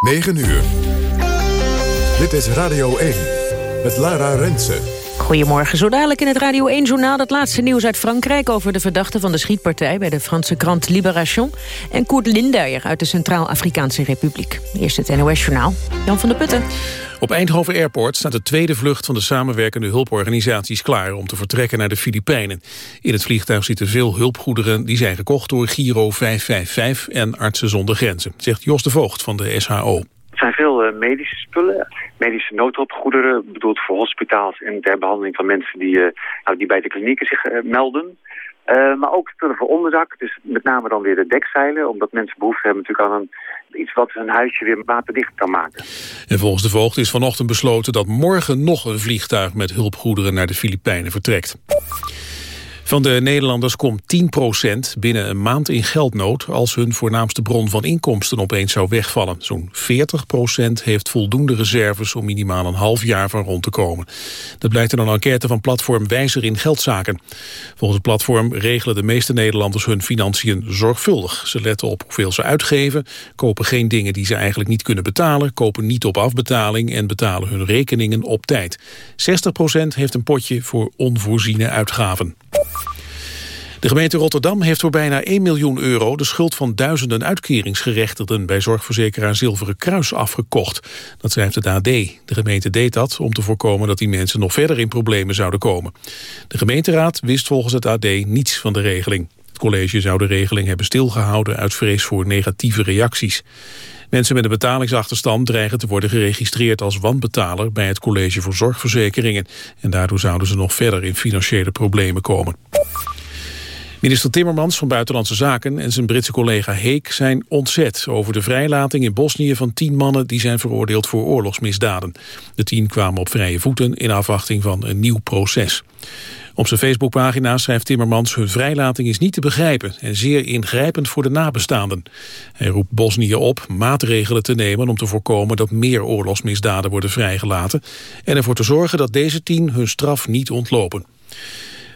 9 uur. Dit is Radio 1 met Lara Rensen. Goedemorgen, zo dadelijk in het Radio 1-journaal... het laatste nieuws uit Frankrijk over de verdachte van de schietpartij... bij de Franse krant Libération... en Koert Lindeyer uit de Centraal-Afrikaanse Republiek. Eerst het NOS-journaal, Jan van der Putten. Op Eindhoven Airport staat de tweede vlucht van de samenwerkende hulporganisaties klaar om te vertrekken naar de Filipijnen. In het vliegtuig zitten veel hulpgoederen die zijn gekocht door Giro 555 en Artsen zonder Grenzen, zegt Jos de Voogd van de SHO. Er zijn veel eh, medische spullen, medische noodhulpgoederen, bedoeld voor hospitaals en ter behandeling van mensen die, uh, nou, die bij de klinieken zich melden. maar ook onderdak, dus met name dan weer de dekzeilen, omdat mensen behoefte hebben natuurlijk aan een iets wat hun huisje weer waterdicht kan maken. En volgens de voogd is vanochtend besloten dat morgen nog een vliegtuig met hulpgoederen naar de Filipijnen vertrekt. Van de Nederlanders komt 10% binnen een maand in geldnood... als hun voornaamste bron van inkomsten opeens zou wegvallen. Zo'n 40% heeft voldoende reserves om minimaal een half jaar van rond te komen. Dat blijkt in een enquête van platform Wijzer in Geldzaken. Volgens het platform regelen de meeste Nederlanders hun financiën zorgvuldig. Ze letten op hoeveel ze uitgeven, kopen geen dingen die ze eigenlijk niet kunnen betalen... kopen niet op afbetaling en betalen hun rekeningen op tijd. 60% heeft een potje voor onvoorziene uitgaven. De gemeente Rotterdam heeft voor bijna 1 miljoen euro... de schuld van duizenden uitkeringsgerechtigden... bij zorgverzekeraar Zilveren Kruis afgekocht. Dat schrijft het AD. De gemeente deed dat om te voorkomen dat die mensen... nog verder in problemen zouden komen. De gemeenteraad wist volgens het AD niets van de regeling. Het college zou de regeling hebben stilgehouden... uit vrees voor negatieve reacties. Mensen met een betalingsachterstand dreigen te worden geregistreerd als wanbetaler bij het College voor Zorgverzekeringen. En daardoor zouden ze nog verder in financiële problemen komen. Minister Timmermans van Buitenlandse Zaken en zijn Britse collega Heek zijn ontzet over de vrijlating in Bosnië van tien mannen die zijn veroordeeld voor oorlogsmisdaden. De tien kwamen op vrije voeten in afwachting van een nieuw proces. Op zijn Facebookpagina schrijft Timmermans... hun vrijlating is niet te begrijpen en zeer ingrijpend voor de nabestaanden. Hij roept Bosnië op maatregelen te nemen om te voorkomen... dat meer oorlogsmisdaden worden vrijgelaten... en ervoor te zorgen dat deze tien hun straf niet ontlopen.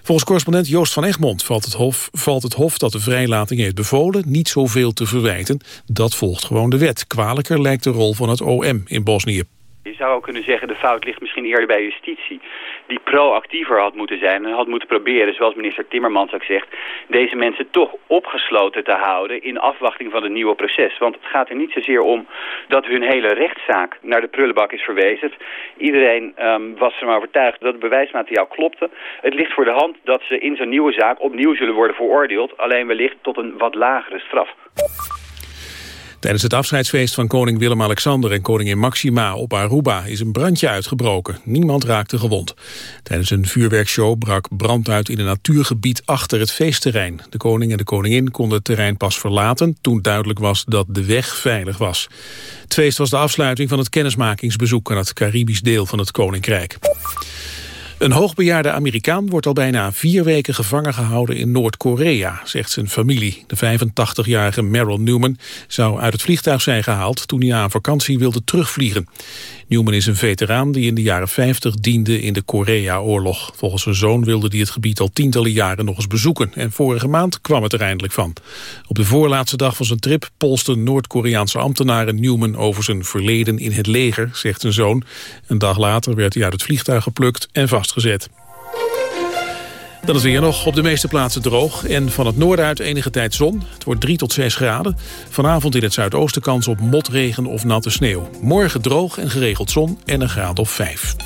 Volgens correspondent Joost van Egmond valt het, hof, valt het Hof dat de vrijlating heeft bevolen niet zoveel te verwijten. Dat volgt gewoon de wet. Kwalijker lijkt de rol van het OM in Bosnië. Je zou ook kunnen zeggen, de fout ligt misschien eerder bij justitie. Die proactiever had moeten zijn en had moeten proberen, zoals minister Timmermans ook zegt... deze mensen toch opgesloten te houden in afwachting van het nieuwe proces. Want het gaat er niet zozeer om dat hun hele rechtszaak naar de prullenbak is verwezen. Iedereen um, was ervan overtuigd dat het bewijsmateriaal klopte. Het ligt voor de hand dat ze in zo'n nieuwe zaak opnieuw zullen worden veroordeeld... alleen wellicht tot een wat lagere straf. Tijdens het afscheidsfeest van koning Willem-Alexander en koningin Maxima op Aruba is een brandje uitgebroken. Niemand raakte gewond. Tijdens een vuurwerkshow brak brand uit in een natuurgebied achter het feestterrein. De koning en de koningin konden het terrein pas verlaten toen duidelijk was dat de weg veilig was. Het feest was de afsluiting van het kennismakingsbezoek aan het Caribisch deel van het koninkrijk. Een hoogbejaarde Amerikaan wordt al bijna vier weken gevangen gehouden in Noord-Korea, zegt zijn familie. De 85-jarige Merrill Newman zou uit het vliegtuig zijn gehaald toen hij aan vakantie wilde terugvliegen. Newman is een veteraan die in de jaren 50 diende in de Korea-oorlog. Volgens zijn zoon wilde hij het gebied al tientallen jaren nog eens bezoeken. En vorige maand kwam het er eindelijk van. Op de voorlaatste dag van zijn trip polsten Noord-Koreaanse ambtenaren Newman over zijn verleden in het leger, zegt zijn zoon. Een dag later werd hij uit het vliegtuig geplukt en vastgezet. Dan is weer nog op de meeste plaatsen droog en van het noorden uit enige tijd zon. Het wordt 3 tot 6 graden. Vanavond in het zuidoosten kans op motregen of natte sneeuw. Morgen droog en geregeld zon en een graad of 5.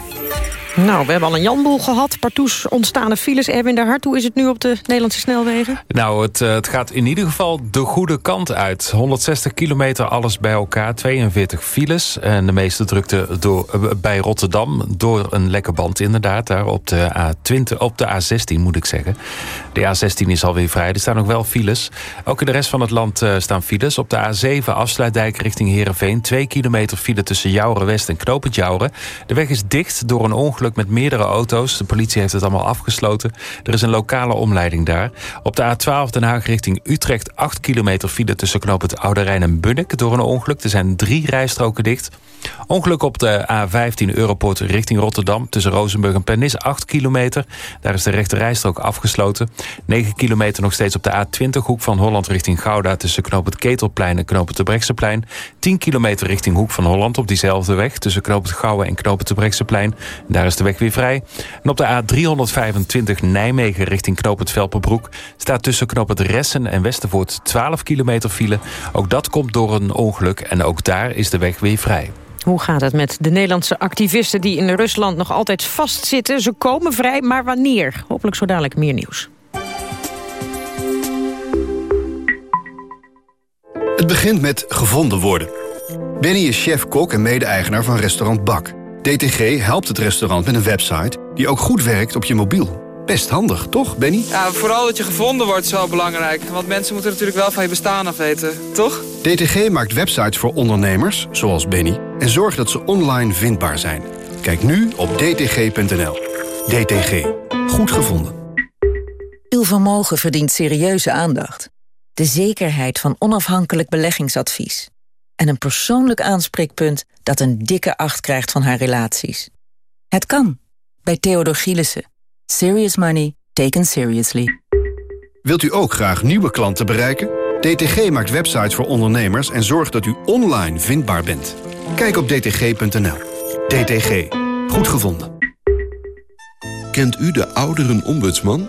Nou, we hebben al een janboel gehad. Partoes ontstaande files. Erwin de Hart, hoe is het nu op de Nederlandse snelwegen? Nou, het, uh, het gaat in ieder geval de goede kant uit. 160 kilometer, alles bij elkaar. 42 files. En de meeste drukte door, uh, bij Rotterdam. Door een lekke band inderdaad. Daar op de A20, op de A16 moet ik zeggen. De A16 is alweer vrij. Er staan nog wel files. Ook in de rest van het land uh, staan files. Op de A7 afsluitdijk richting Heerenveen. 2 kilometer file tussen Jouren West en Knopend Jouren. De weg is dicht door een ongeluk ongeluk met meerdere auto's. De politie heeft het allemaal afgesloten. Er is een lokale omleiding daar. Op de A12 Den Haag richting Utrecht 8 kilometer file tussen knoop het en Bunnik door een ongeluk. Er zijn drie rijstroken dicht. Ongeluk op de A15 Europort richting Rotterdam tussen Rozenburg en Pernis 8 kilometer. Daar is de rechte rijstrook afgesloten. 9 kilometer nog steeds op de A20 hoek van Holland richting Gouda tussen knoop het Ketelplein en knoop het de Brechtseplein. 10 kilometer richting hoek van Holland op diezelfde weg tussen knoop het en knoop het de. Daar is de weg weer vrij. En op de A325 Nijmegen richting knoop het Velperbroek staat tussen knoop het Ressen en Westervoort 12 kilometer file. Ook dat komt door een ongeluk en ook daar is de weg weer vrij. Hoe gaat het met de Nederlandse activisten die in Rusland nog altijd vastzitten? Ze komen vrij, maar wanneer? Hopelijk zo dadelijk meer nieuws. Het begint met gevonden worden. Benny is chef-kok en mede-eigenaar van restaurant Bak. DTG helpt het restaurant met een website die ook goed werkt op je mobiel. Best handig, toch, Benny? Ja, vooral dat je gevonden wordt is wel belangrijk. Want mensen moeten natuurlijk wel van je bestaan af weten, toch? DTG maakt websites voor ondernemers, zoals Benny... en zorgt dat ze online vindbaar zijn. Kijk nu op dtg.nl. DTG. Goed gevonden. Uw vermogen verdient serieuze aandacht. De zekerheid van onafhankelijk beleggingsadvies. En een persoonlijk aanspreekpunt dat een dikke acht krijgt van haar relaties. Het kan. Bij Theodor Gielissen. Serious money taken seriously. Wilt u ook graag nieuwe klanten bereiken? DTG maakt websites voor ondernemers en zorgt dat u online vindbaar bent. Kijk op dtg.nl. DTG. Goed gevonden. Kent u de ouderenombudsman?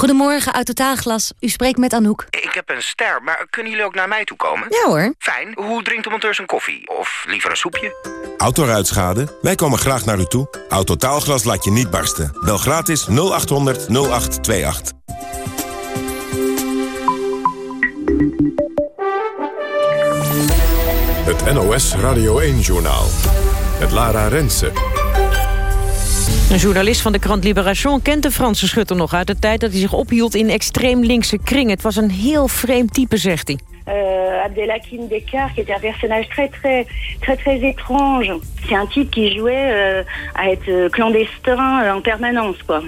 Goedemorgen, uit Totaalglas. U spreekt met Anouk. Ik heb een ster, maar kunnen jullie ook naar mij toe komen? Ja hoor. Fijn. Hoe drinkt de monteur zijn koffie? Of liever een soepje? Autoruitschade? Wij komen graag naar u toe. Autotaalglas laat je niet barsten. Bel gratis 0800 0828. Het NOS Radio 1-journaal. Het Lara Rensen. Een journalist van de krant Libération kent de Franse schutter nog uit de tijd dat hij zich ophield in extreem linkse kring. Het was een heel vreemd type, zegt hij. Euh, Abdelhakim Descartes, qui était un personnage très très très très étrange. C'est un type qui jouait euh, à être clandestin euh, en permanence, quoi.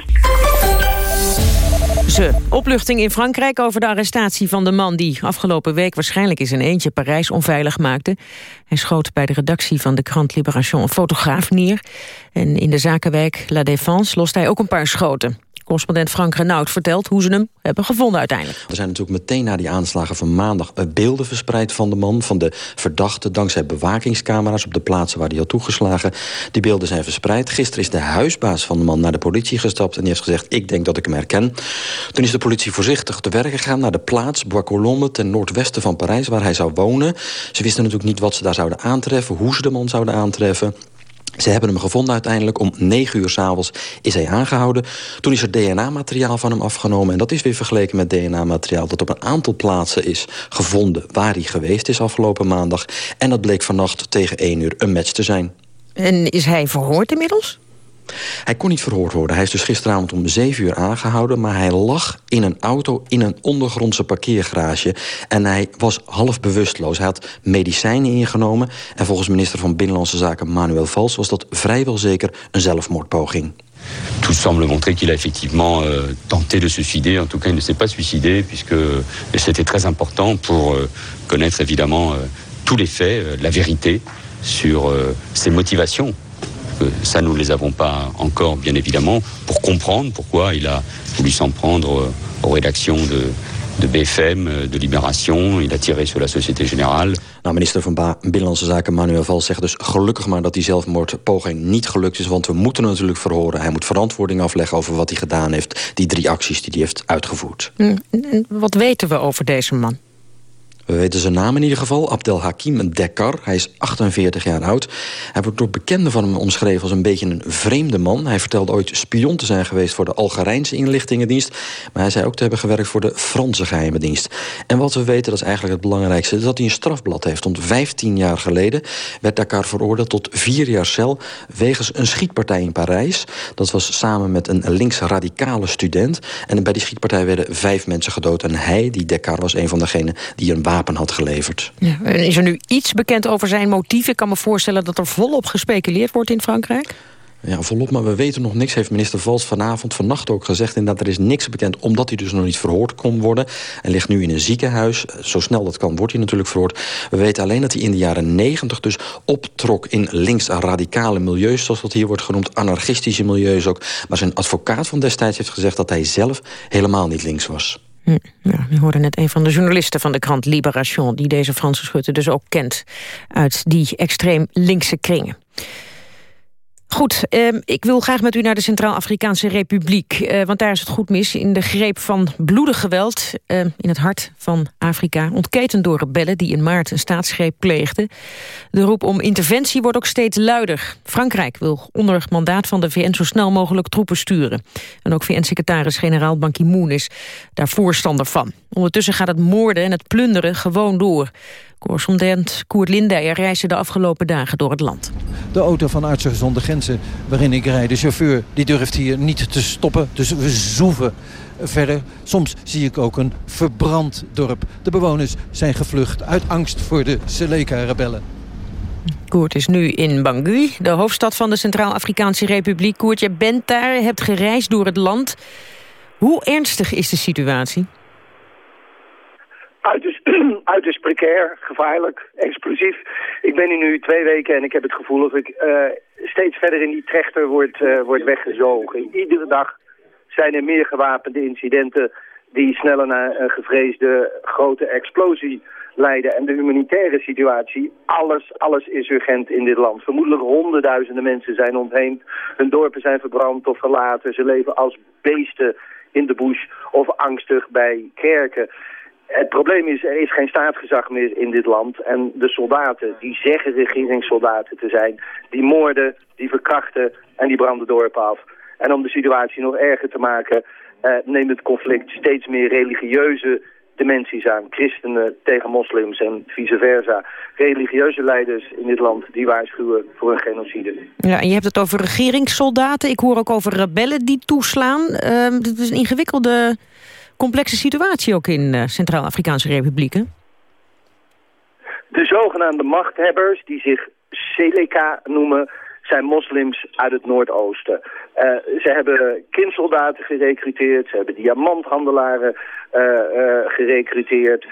Ze. Opluchting in Frankrijk over de arrestatie van de man... die afgelopen week waarschijnlijk in zijn eentje Parijs onveilig maakte. Hij schoot bij de redactie van de krant Libération een fotograaf neer. En in de zakenwijk La Défense lost hij ook een paar schoten. Correspondent Frank Renaud vertelt hoe ze hem hebben gevonden uiteindelijk. Er zijn natuurlijk meteen na die aanslagen van maandag beelden verspreid van de man, van de verdachte, dankzij bewakingscamera's op de plaatsen waar hij had toegeslagen. Die beelden zijn verspreid. Gisteren is de huisbaas van de man naar de politie gestapt en die heeft gezegd, ik denk dat ik hem herken. Toen is de politie voorzichtig te werk gegaan naar de plaats Bois Colombes ten noordwesten van Parijs, waar hij zou wonen. Ze wisten natuurlijk niet wat ze daar zouden aantreffen, hoe ze de man zouden aantreffen. Ze hebben hem gevonden uiteindelijk. Om negen uur s'avonds is hij aangehouden. Toen is er DNA-materiaal van hem afgenomen. En dat is weer vergeleken met DNA-materiaal... dat op een aantal plaatsen is gevonden waar hij geweest is afgelopen maandag. En dat bleek vannacht tegen één uur een match te zijn. En is hij verhoord inmiddels? Hij kon niet verhoord worden. Hij is dus gisteravond om 7 uur aangehouden... maar hij lag in een auto in een ondergrondse parkeergarage... en hij was half bewusteloos. Hij had medicijnen ingenomen... en volgens minister van Binnenlandse Zaken Manuel Valls... was dat vrijwel zeker een zelfmoordpoging. Tout semble montrer qu'il a effectivement euh, tenté de se suicider. En tout cas, il ne s'est pas suicidé, puisque c'était très important pour euh, connaître évidemment euh, tous les faits, euh, la vérité sur euh, ses motivations. Ça, nous ne les avons pas encore, bien évidemment, pour comprendre pourquoi il a voulu s'en prendre aux rédactions de, de BFM, de Libération. Il a tiré sur la Société Générale. Nou, minister van ba Binnenlandse Zaken Manuel Valls zegt dus gelukkig maar dat die zelfmoordpoging niet gelukt is. Want we moeten natuurlijk verhoren. Hij moet verantwoording afleggen over wat hij gedaan heeft. Die drie acties die hij heeft uitgevoerd. Wat weten we over deze man? We weten zijn naam in ieder geval, Abdelhakim Dekar. Hij is 48 jaar oud. Hij wordt door bekenden van hem omschreven als een beetje een vreemde man. Hij vertelde ooit spion te zijn geweest voor de Algerijnse inlichtingendienst. Maar hij zei ook te hebben gewerkt voor de Franse geheime dienst. En wat we weten, dat is eigenlijk het belangrijkste... dat hij een strafblad heeft. Want 15 jaar geleden werd Dakar veroordeeld tot vier jaar cel... wegens een schietpartij in Parijs. Dat was samen met een links-radicale student. En bij die schietpartij werden vijf mensen gedood. En hij, die Dakar, was een van degenen die een had geleverd. Ja, is er nu iets bekend over zijn motief? Ik kan me voorstellen dat er volop gespeculeerd wordt in Frankrijk. Ja, volop, maar we weten nog niks, heeft minister Vals vanavond, vannacht ook gezegd. Dat er is niks bekend, omdat hij dus nog niet verhoord kon worden. En ligt nu in een ziekenhuis. Zo snel dat kan, wordt hij natuurlijk verhoord. We weten alleen dat hij in de jaren negentig dus optrok in links-radicale milieus, zoals dat hier wordt genoemd, anarchistische milieus ook. Maar zijn advocaat van destijds heeft gezegd dat hij zelf helemaal niet links was. Hm, ja, we hoorden net een van de journalisten van de krant Libération... die deze Franse schutter dus ook kent uit die extreem linkse kringen. Goed, eh, ik wil graag met u naar de Centraal-Afrikaanse Republiek. Eh, want daar is het goed mis. In de greep van bloedig geweld uh, in het hart van Afrika... ontketend door rebellen die in maart een staatsgreep pleegden. De roep om interventie wordt ook steeds luider. Frankrijk wil onder mandaat van de VN zo snel mogelijk troepen sturen. En ook VN-secretaris-generaal Ban Ki-moon is daar voorstander van. Ondertussen gaat het moorden en het plunderen gewoon door. Correspondent Koert Lindeyer reisde de afgelopen dagen door het land. De auto van Artsen Zonder Grenzen waarin ik rijd, de chauffeur, die durft hier niet te stoppen. Dus we zoeven verder. Soms zie ik ook een verbrand dorp. De bewoners zijn gevlucht uit angst voor de Seleka-rebellen. Koert is nu in Bangui, de hoofdstad van de Centraal-Afrikaanse Republiek. Koert, je bent daar, hebt gereisd door het land. Hoe ernstig is de situatie? Uiterst, uiterst precair, gevaarlijk, explosief. Ik ben hier nu twee weken en ik heb het gevoel dat ik uh, steeds verder in die trechter word, uh, word weggezogen. Iedere dag zijn er meer gewapende incidenten die sneller naar een gevreesde grote explosie leiden. En de humanitaire situatie, alles, alles is urgent in dit land. Vermoedelijk honderdduizenden mensen zijn ontheemd. Hun dorpen zijn verbrand of verlaten. Ze leven als beesten in de bush of angstig bij kerken. Het probleem is, er is geen staatsgezag meer in dit land. En de soldaten, die zeggen regeringssoldaten te zijn, die moorden, die verkrachten en die branden dorpen af. En om de situatie nog erger te maken, eh, neemt het conflict steeds meer religieuze dimensies aan. Christenen tegen moslims en vice versa. Religieuze leiders in dit land die waarschuwen voor een genocide. Ja, en je hebt het over regeringssoldaten. Ik hoor ook over rebellen die toeslaan. Uh, dit is een ingewikkelde complexe situatie ook in uh, Centraal-Afrikaanse Republieken. De zogenaamde machthebbers, die zich Seleka noemen, zijn moslims uit het Noordoosten. Uh, ze hebben kindsoldaten gerekruteerd, ze hebben diamanthandelaren uh, uh, gerekruteerd.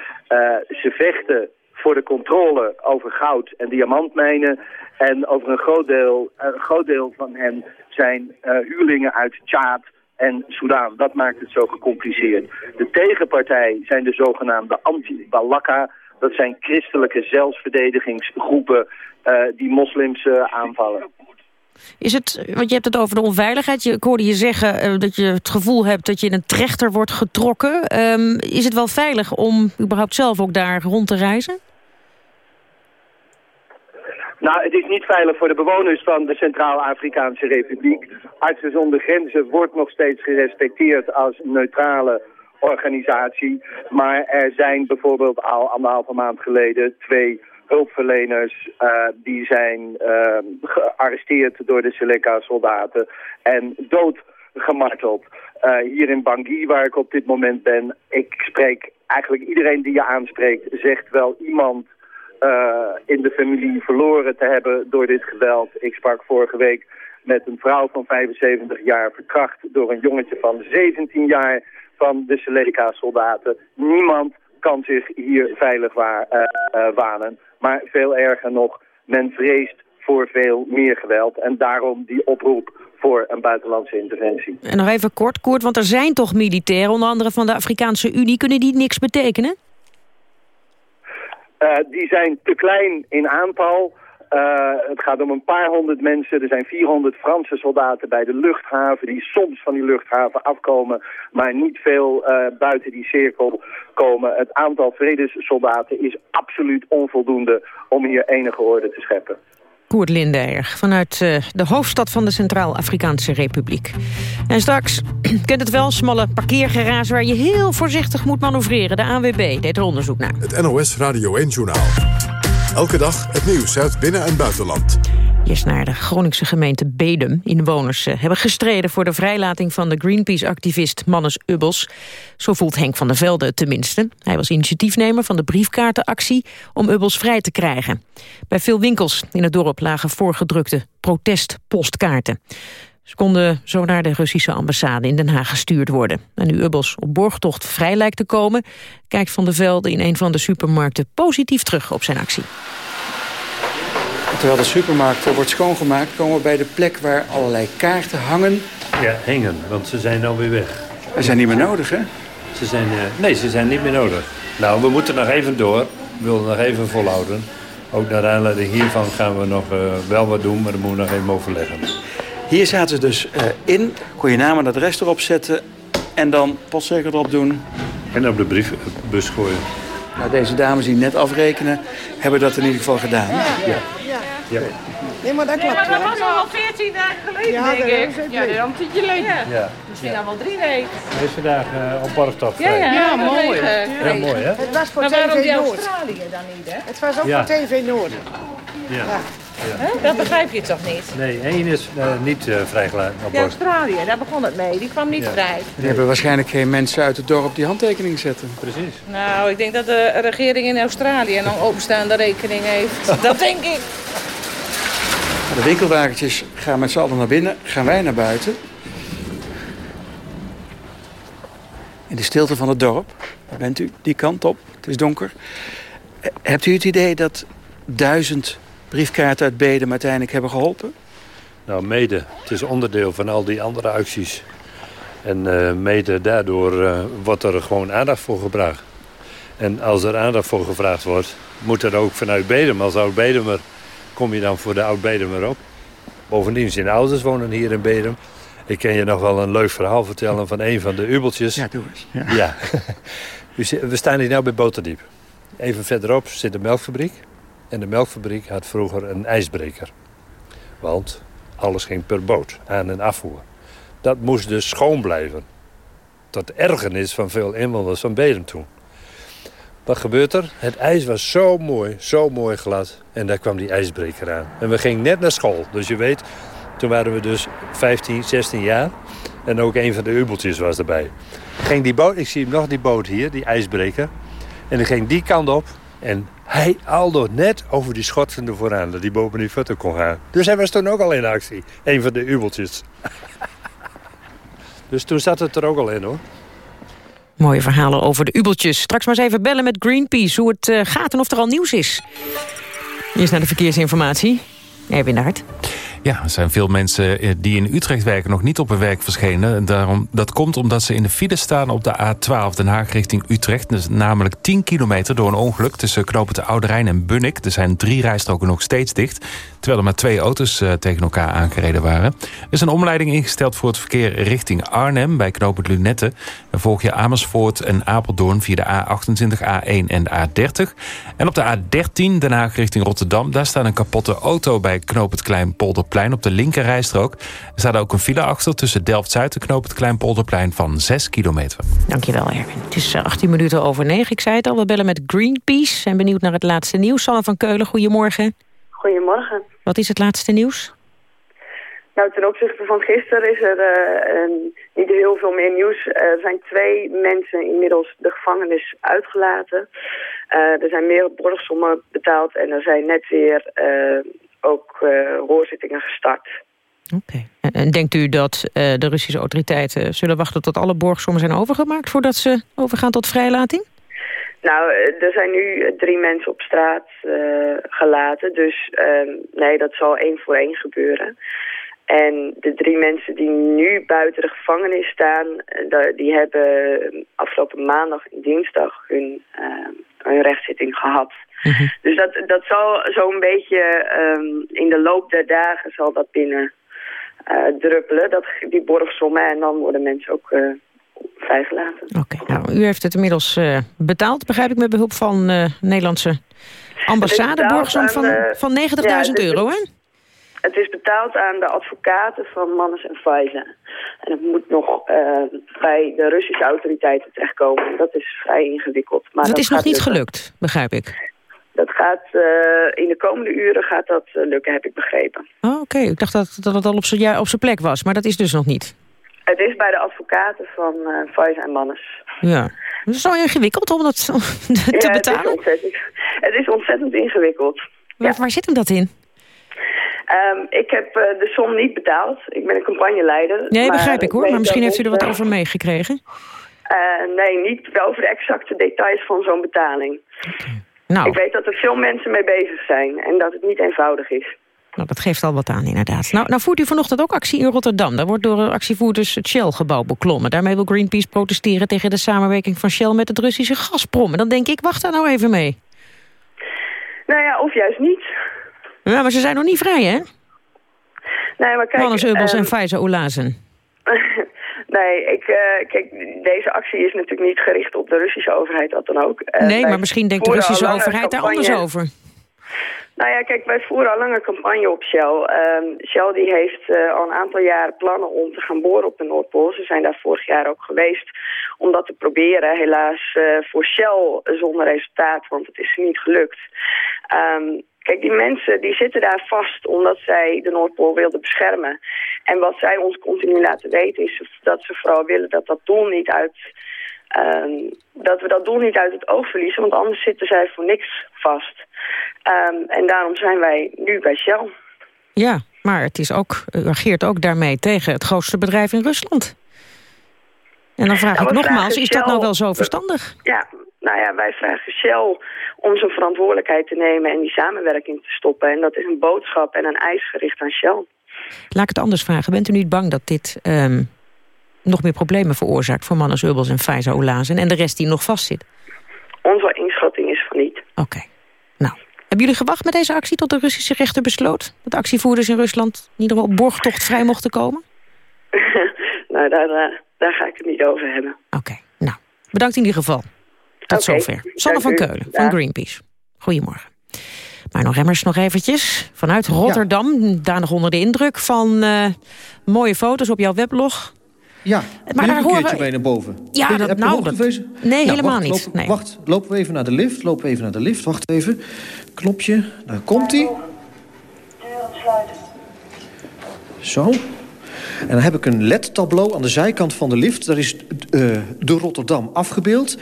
ze vechten voor de controle over goud en diamantmijnen. En over een groot deel, een groot deel van hen zijn huurlingen uit Tjaad, en Soudaan. Dat maakt het zo gecompliceerd. De tegenpartij zijn de zogenaamde anti-Balaka. Dat zijn christelijke zelfverdedigingsgroepen uh, die moslims uh, aanvallen. Is het, want je hebt het over de onveiligheid. Je, ik hoorde je zeggen uh, dat je het gevoel hebt dat je in een trechter wordt getrokken. Um, is het wel veilig om überhaupt zelf ook daar rond te reizen? Nou, het is niet veilig voor de bewoners van de Centraal-Afrikaanse Republiek. Artsen zonder grenzen wordt nog steeds gerespecteerd als neutrale organisatie. Maar er zijn bijvoorbeeld al anderhalve maand geleden twee hulpverleners uh, die zijn uh, gearresteerd door de Seleka-soldaten en doodgemarteld. Uh, hier in Bangui, waar ik op dit moment ben, ik spreek eigenlijk iedereen die je aanspreekt, zegt wel iemand uh, in de familie verloren te hebben door dit geweld. Ik sprak vorige week met een vrouw van 75 jaar verkracht door een jongetje van 17 jaar van de Seleka-soldaten. Niemand kan zich hier veilig wa uh, uh, wanen. Maar veel erger nog, men vreest voor veel meer geweld. En daarom die oproep voor een buitenlandse interventie. En nog even kort, Koert, want er zijn toch militairen, onder andere van de Afrikaanse Unie. Kunnen die niks betekenen? Uh, die zijn te klein in aantal. Uh, het gaat om een paar honderd mensen. Er zijn 400 Franse soldaten bij de luchthaven die soms van die luchthaven afkomen, maar niet veel uh, buiten die cirkel komen. Het aantal vredessoldaten is absoluut onvoldoende om hier enige orde te scheppen. Koert Lindeyer vanuit uh, de hoofdstad van de Centraal-Afrikaanse Republiek. En straks, kent het wel, smalle parkeergarage waar je heel voorzichtig moet manoeuvreren. De ANWB deed er onderzoek naar. Het NOS Radio 1-journaal. Elke dag het nieuws uit binnen- en buitenland. Eerst naar de Groningse gemeente Bedum. Inwoners eh, hebben gestreden voor de vrijlating van de Greenpeace-activist Mannes Ubbels. Zo voelt Henk van der Velde tenminste. Hij was initiatiefnemer van de briefkaartenactie om Ubbels vrij te krijgen. Bij veel winkels in het dorp lagen voorgedrukte protestpostkaarten. Ze konden zo naar de Russische ambassade in Den Haag gestuurd worden. En nu Ubbels op borgtocht vrij lijkt te komen... kijkt Van der Velde in een van de supermarkten positief terug op zijn actie. Terwijl de supermarkt wordt schoongemaakt... komen we bij de plek waar allerlei kaarten hangen. Ja, hangen, want ze zijn alweer weg. Ze zijn niet meer nodig, hè? Ze zijn, uh, nee, ze zijn niet meer nodig. Nou, we moeten nog even door. We willen nog even volhouden. Ook naar aanleiding hiervan gaan we nog uh, wel wat doen... maar dan moeten we nog even overleggen. Hier zaten ze dus uh, in. Kon je naam en adres erop zetten. En dan postzegel erop doen. En op de briefbus gooien. Nou, deze dames die net afrekenen, hebben dat in ieder geval gedaan. Ja. Ja. Nee, maar dat klopt. Nee, maar dat was al 14 dagen geleden, ja, denk ik. Ja, dat een tijdje geleden. Ja. Misschien al wel drie weken. Hij is vandaag uh, op borgtocht. Ja, ja, ja, mooi. Ja, mooi, hè? Het was voor maar TV waarom die Noord. Australië dan niet, hè? Het was ook voor TV Noord. Ja. ja. Ja. Dat begrijp je toch niet? Nee, één is uh, niet uh, vrijgelaten. Op ja, Australië, daar begon het mee. Die kwam niet ja. vrij. Die hebben waarschijnlijk geen mensen uit het dorp die handtekening zetten. Precies. Nou, ik denk dat de regering in Australië een openstaande rekening heeft. dat denk ik. De winkelwagentjes gaan met z'n allen naar binnen. Gaan wij naar buiten. In de stilte van het dorp. Bent u, die kant op. Het is donker. Hebt u het idee dat duizend briefkaarten uit Bedem uiteindelijk hebben geholpen? Nou, mede. Het is onderdeel van al die andere acties. En uh, mede daardoor uh, wordt er gewoon aandacht voor gevraagd. En als er aandacht voor gevraagd wordt, moet er ook vanuit Bedem, als oud-Bedemer, kom je dan voor de oud-Bedemer op. Bovendien, zijn ouders wonen hier in Bedem. Ik kan je nog wel een leuk verhaal vertellen van een van de ubeltjes. Ja, doe eens. Ja. ja. We staan hier nu bij Boterdiep. Even verderop zit de melkfabriek. En de melkfabriek had vroeger een ijsbreker. Want alles ging per boot, aan- en afvoer. Dat moest dus schoon blijven. Tot ergernis van veel inwoners van Bedem toen. Wat gebeurt er? Het ijs was zo mooi, zo mooi glad. En daar kwam die ijsbreker aan. En we gingen net naar school. Dus je weet, toen waren we dus 15, 16 jaar. En ook een van de ubeltjes was erbij. Ging die boot, ik zie nog die boot hier, die ijsbreker. En die ging die kant op. En hij haalde net over die schotsende vooraan, dat die boven die foto kon gaan. Dus hij was toen ook al in actie. Een van de ubeltjes. dus toen zat het er ook al in, hoor. Mooie verhalen over de ubeltjes. Straks maar eens even bellen met Greenpeace, hoe het uh, gaat en of er al nieuws is. Eerst naar de verkeersinformatie. Erwin de. Ja, er zijn veel mensen die in Utrecht werken nog niet op hun werk verschenen. Daarom, dat komt omdat ze in de file staan op de A12 Den Haag richting Utrecht. Dus namelijk 10 kilometer door een ongeluk tussen knopen de Oude Rijn en Bunnik. Er zijn drie rijstroken nog steeds dicht. Terwijl er maar twee auto's uh, tegen elkaar aangereden waren. Er is een omleiding ingesteld voor het verkeer richting Arnhem bij knooppunt Lunette. Dan volg je Amersfoort en Apeldoorn via de A28, A1 en de A30. En op de A13 Den Haag richting Rotterdam. Daar staat een kapotte auto bij knooppunt Kleinpolderplein op de linkerrijstrook. Er staat ook een file achter tussen Delft-Zuid en knooppunt Kleinpolderplein van 6 kilometer. Dankjewel Erwin. Het is 18 minuten over 9. Ik zei het al, we bellen met Greenpeace. Zijn benieuwd naar het laatste nieuws. Sanne van Keulen, goedemorgen. Goedemorgen. Wat is het laatste nieuws? Nou, ten opzichte van gisteren is er uh, um, niet heel veel meer nieuws. Uh, er zijn twee mensen inmiddels de gevangenis uitgelaten. Uh, er zijn meer borgsommen betaald en er zijn net weer ook hoorzittingen gestart. Oké. Okay. En, en, denkt u dat de Russische autoriteiten zullen wachten tot alle borgsommen zijn overgemaakt... voordat ze overgaan tot vrijlating? Nou, er zijn nu drie mensen op straat uh, gelaten. Dus uh, nee, dat zal één voor één gebeuren. En de drie mensen die nu buiten de gevangenis staan... die hebben afgelopen maandag en dinsdag hun, uh, hun rechtszitting gehad. Dus dat, dat zal zo'n beetje ehm, in de loop der dagen zal dat binnen eh, druppelen. Dat, die borgsommen en dan worden mensen ook eh, vrijgelaten. Oké, nou, u heeft het inmiddels eh, betaald, begrijp ik, met behulp van Nederlandse ambassade. Borgsom van, de- van 90.000 Ja, het is- euro, hè? Het is betaald aan de advocaten van Mannes en Pfizer. En het moet nog bij de Russische autoriteiten terechtkomen. Dat is vrij ingewikkeld. Maar dat is nog niet lukken. gelukt, begrijp ik. Dat gaat, eh, in de komende uren gaat dat eh, lukken, heb ik begrepen. Oh, Oké, ik dacht dat, dat het al op zijn ja, plek was, maar dat is dus nog niet. Het is bij de advocaten van Pfizer en Mannes. Ja. Het is zo ingewikkeld om dat te Ja, het is, betalen. ontzettend, het is ontzettend ingewikkeld. Waar, waar zit hem dat in? Ehm, ik heb de som niet betaald. Ik ben een campagneleider. Nee, maar begrijp ik hoor, maar misschien heeft u er wat over meegekregen. nee, niet over de exacte details van zo'n betaling. Nou. Ik weet dat er veel mensen mee bezig zijn en dat het niet eenvoudig is. Nou, dat geeft al wat aan, inderdaad. Nou, nou voert u vanochtend ook actie in Rotterdam. Daar wordt door de actievoerders het Shell-gebouw beklommen. Daarmee wil Greenpeace protesteren tegen de samenwerking van Shell met het Russische Gazprom. En dan denk ik, wacht daar nou even mee. Nou ja, of juist niet. Ja, maar ze zijn nog niet vrij, hè? Nee, maar kijk... En ehm, Faiza Olazen. nee, ik, eh, kijk, deze actie is natuurlijk niet gericht op de Russische overheid, wat dan ook. Eh, Nee, maar misschien denkt de Russische overheid daar anders over. Nou ja, kijk, wij voeren al langer campagne op Shell. Ehm, Shell die heeft eh, al een aantal jaren plannen om te gaan boren op de Noordpool. Ze zijn daar vorig jaar ook geweest om dat te proberen. Helaas voor Shell zonder resultaat, want het is niet gelukt. Ehm, kijk, die mensen die zitten daar vast omdat zij de Noordpool wilden beschermen. En wat zij ons continu laten weten is dat ze vooral willen dat dat doel niet uit... ehm, dat we dat doel niet uit het oog verliezen, want anders zitten zij voor niks vast. Ehm, en daarom zijn wij nu bij Shell. Ja, maar het is ook, u ageert ook daarmee tegen het grootste bedrijf in Rusland. En dan vraag Nou, ik nogmaals, is dat nou wel zo verstandig? Ja, nou ja, wij vragen Shell om zijn verantwoordelijkheid te nemen en die samenwerking te stoppen. En dat is een boodschap en een eis gericht aan Shell. Laat ik het anders vragen. Bent u niet bang dat dit ehm, nog meer problemen veroorzaakt... voor Mannes, Ubbels en Faiza Olazen en de rest die nog vastzit? Onze inschatting is van niet. Oké. Nou, hebben jullie gewacht met deze actie tot de Russische rechter besloot... dat actievoerders in Rusland in ieder geval op borgtocht vrij mochten komen? nou, daar, daar, daar ga ik het niet over hebben. Bedankt in ieder geval. Tot zover. Sanne van. Keulen van. Greenpeace. Goedemorgen. Maar nog remmers nog eventjes. Vanuit Rotterdam, daar nog onder de indruk van eh, mooie foto's op jouw weblog. Ja, maar daar horen keertje we- mee naar boven. Ja, je- dat- nou, dat- nee, Nou, helemaal wacht, niet. Loop, Nee. Wacht, lopen we even naar de lift. Lopen we even naar de lift. Wacht even. Knopje, daar komt hij. Zo. En dan heb ik een LED-tableau aan de zijkant van de lift. Daar is eh, de Rotterdam afgebeeld.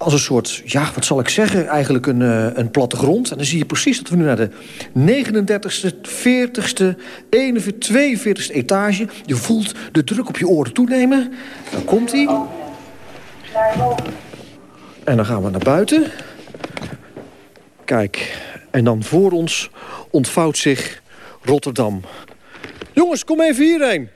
Als een soort, ja, wat zal ik zeggen, eigenlijk een, eh, een plattegrond. En dan zie je precies dat we nu naar de 39ste, 40ste, 41ste, 42ste etage. Je voelt de druk op je oren toenemen. Dan komt hij. En dan gaan we naar buiten. Kijk, en dan voor ons ontvouwt zich Rotterdam. Jongens, kom even hierheen.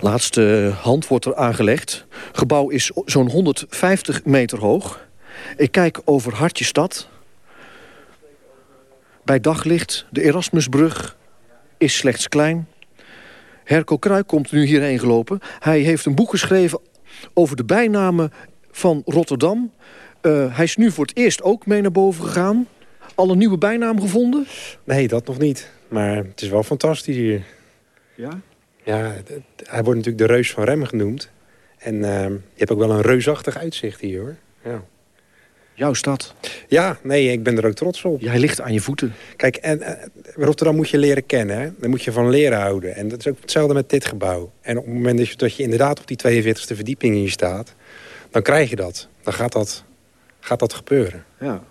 Laatste hand wordt er aangelegd. Gebouw is zo'n 150 meter hoog. Ik kijk over Hartjestad. Bij daglicht, de Erasmusbrug is slechts klein. Herco Kruik komt nu hierheen gelopen. Hij heeft een boek geschreven over de bijnamen van Rotterdam. Eh, hij is nu voor het eerst ook mee naar boven gegaan. Al een nieuwe bijnaam gevonden? Nee, dat nog niet. Maar het is wel fantastisch hier. Ja? Ja, hij wordt natuurlijk de reus van Rem genoemd. En ehm, je hebt ook wel een reusachtig uitzicht hier, hoor. Ja. Jouw stad. Ja, nee, ik ben er ook trots op. Hij ligt aan je voeten. Kijk, en, eh, Rotterdam moet je leren kennen. Hè? Daar moet je van leren houden. En dat is ook hetzelfde met dit gebouw. En op het moment dat je, dat je inderdaad op die 42e verdieping hier staat... dan krijg je dat. Dan gaat dat, gaat dat gebeuren. Ja.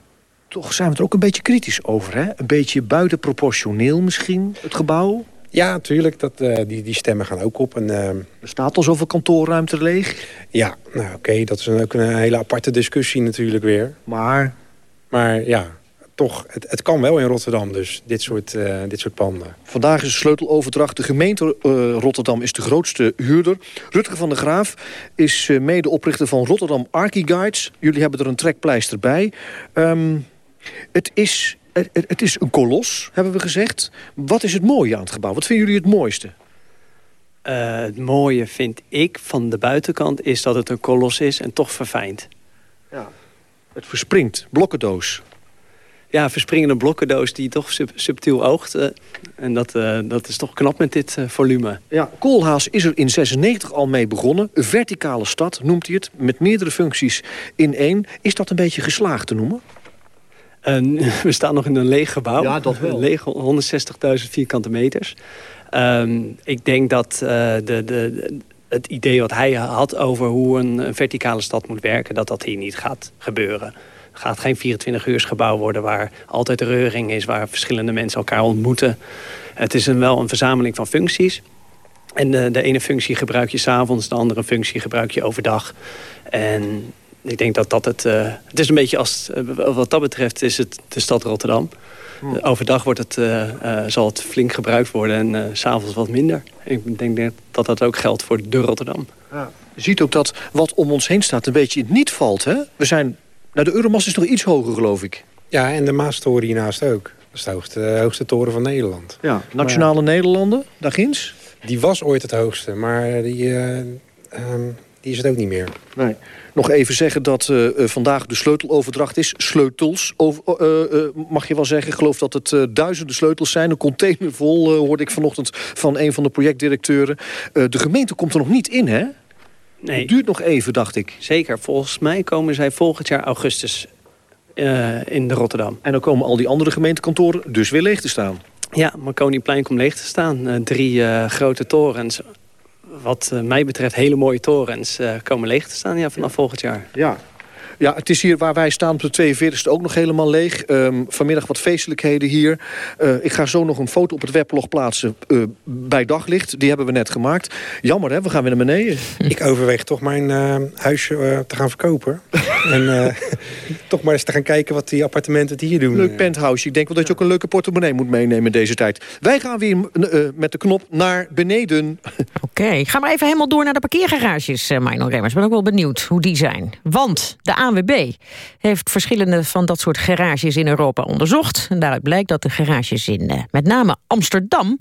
Toch zijn we er ook een beetje kritisch over, hè? Een beetje buitenproportioneel misschien, het gebouw. Ja, natuurlijk. Dat, eh, die, die stemmen gaan ook op. En, ehm, Er staat al zoveel kantoorruimte leeg. Ja, nou oké, dat is een, ook een hele aparte discussie natuurlijk weer. Maar? Maar ja, toch, het, het kan wel in Rotterdam dus, dit soort, eh, dit soort panden. Vandaag is de sleuteloverdracht. De gemeente eh, Rotterdam is de grootste huurder. Rutger van der Graaf is eh, medeoprichter van Rotterdam Archie Guides. Jullie hebben er een trekpleister bij. Ehm, Het is, het, het is een kolos, hebben we gezegd. Wat is het mooie aan het gebouw? Wat vinden jullie het mooiste? Eh, het mooie vind ik van de buitenkant is dat het een kolos is en toch verfijnd. Ja. Het verspringt, blokkendoos. Ja, verspringende blokkendoos die toch sub subtiel oogt. eh, en dat, eh, dat is toch knap met dit volume. Ja, Koolhaas is er in 96 al mee begonnen. Een verticale stad noemt hij het, met meerdere functies in één. Is dat een beetje geslaagd te noemen? We staan nog in een leeg gebouw. Ja, dat wel. Leeg 160.000 vierkante meters. Ehm, ik denk dat eh, de, de, het idee wat hij had over hoe een, een verticale stad moet werken... dat dat hier niet gaat gebeuren. Het gaat geen 24 uur gebouw worden waar altijd reuring is... waar verschillende mensen elkaar ontmoeten. Het is een, wel een verzameling van functies. En de, de ene functie gebruik je s'avonds, de andere functie gebruik je overdag. En ik denk dat dat het... eh, het is een beetje als... eh, wat dat betreft is het de stad Rotterdam. Hmm. Eh, Overdag wordt het, eh, eh, zal het flink gebruikt worden en eh, s s'avonds wat minder. Ik denk dat- dat dat ook geldt voor de Rotterdam. Je ziet ook dat wat om ons heen staat een beetje in het niet valt. Hè? We zijn, nou, de Euromast is nog iets hoger, geloof ik. Ja, en de Maastoren hiernaast ook. Dat is de hoogste, hoogste toren van Nederland. Ja, Nationale Nederlanden, daar ginds? Die was ooit het hoogste, maar die, eh, ehm, die is het ook niet meer. Nee. Nog even zeggen dat eh, eh, vandaag de sleuteloverdracht is. Sleutels, over, eh, eh, mag je wel zeggen. Ik geloof dat het eh, duizenden sleutels zijn. Een container vol, hoorde ik vanochtend van een van de projectdirecteuren. Eh, de gemeente komt er nog niet in, hè? Nee. Het duurt nog even, dacht ik. Zeker, volgens mij komen zij volgend jaar augustus eh, in de Rotterdam. En dan komen al die andere gemeentekantoren dus weer leeg te staan. Ja, Marconiplein komt leeg te staan. Eh, drie eh, grote torens, wat eh, mij betreft hele mooie torens, eh, komen leeg te staan ja, vanaf volgend jaar. Ja. Ja, het is hier waar wij staan op de 42e ook nog helemaal leeg. Ehm, vanmiddag wat feestelijkheden hier. Eh, ik ga zo nog een foto op het weblog plaatsen eh, bij daglicht. Die hebben we net gemaakt. Jammer hè, we gaan weer naar beneden. Ik overweeg toch mijn eh, huisje te gaan verkopen. en eh, toch maar eens te gaan kijken wat die appartementen het hier doen. Leuk penthouse. Ik denk wel dat je ook een leuke portemonnee moet meenemen in deze tijd. Wij gaan weer eh, met de knop naar beneden. Oké, ga maar even helemaal door naar de parkeergarages, uh, Mino Remmers. Ik ben ook wel benieuwd hoe die zijn. Want de ANWB heeft verschillende van dat soort garages in Europa onderzocht. En daaruit blijkt dat de garages in uh, met name Amsterdam...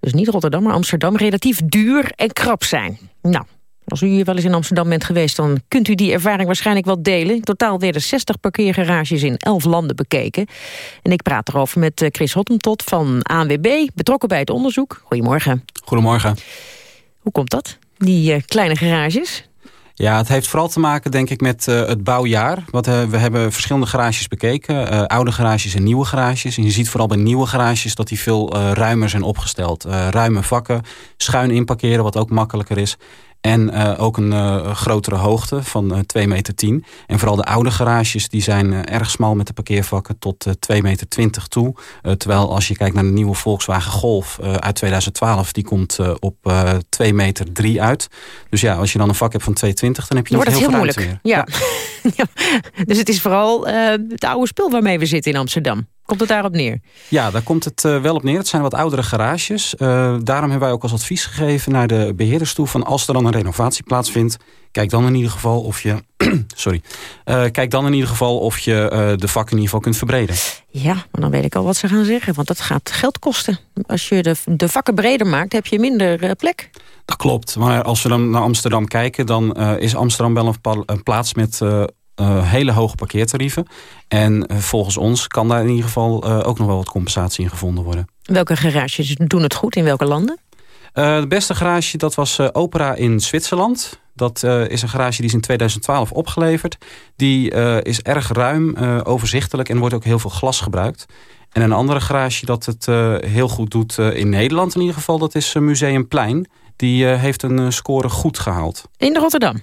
dus niet Rotterdam, maar Amsterdam... relatief duur en krap zijn. Nou, als u hier wel eens in Amsterdam bent geweest... dan kunt u die ervaring waarschijnlijk wel delen. In totaal werden 60 parkeergarages in 11 landen bekeken. En ik praat erover met Chris Hottentot van ANWB... betrokken bij het onderzoek. Goedemorgen. Goedemorgen. Hoe komt dat, die uh, kleine garages? Ja, het heeft vooral te maken denk ik met uh, het bouwjaar. Want, uh, we hebben verschillende garages bekeken. Uh, oude garages en nieuwe garages. En je ziet vooral bij nieuwe garages dat die veel ruimer zijn opgesteld. ruime vakken, schuin inparkeren wat ook makkelijker is. En uh, ook een uh, grotere hoogte van uh, 2 meter 10. En vooral de oude garages die zijn erg smal met de parkeervakken tot 2 meter 20 toe. terwijl als je kijkt naar de nieuwe Volkswagen Golf uit 2012... die komt op 2 meter 3 uit. Dus ja, als je dan een vak hebt van 2,20 dan heb je heel, heel veel moeilijk. meer. Ja. ja. Dus het is vooral het oude spul waarmee we zitten in Amsterdam. Komt het daarop neer? Ja, daar komt het uh, wel op neer. Het zijn wat oudere garages. Uh, daarom hebben wij ook als advies gegeven naar de beheerders toe... van als er dan een renovatie plaatsvindt... kijk dan in ieder geval of je, sorry, uh, kijk dan in ieder geval of je de vak in ieder geval kunt verbreden. Ja, maar dan weet ik al wat ze gaan zeggen. Want dat gaat geld kosten. Als je de, de vakken breder maakt, heb je minder plek. Dat klopt. Maar als we dan naar Amsterdam kijken... dan is Amsterdam wel een, een plaats met... Uh, hele hoge parkeertarieven. En uh, volgens ons kan daar in ieder geval uh, ook nog wel wat compensatie in gevonden worden. Welke garages doen het goed? In welke landen? de beste garage dat was Opera in Zwitserland. Dat is een garage die is in 2012 opgeleverd. Die is erg ruim, overzichtelijk en wordt ook heel veel glas gebruikt. En een andere garage dat het heel goed doet in Nederland in ieder geval... dat is Museumplein. Die heeft een score goed gehaald. In Rotterdam?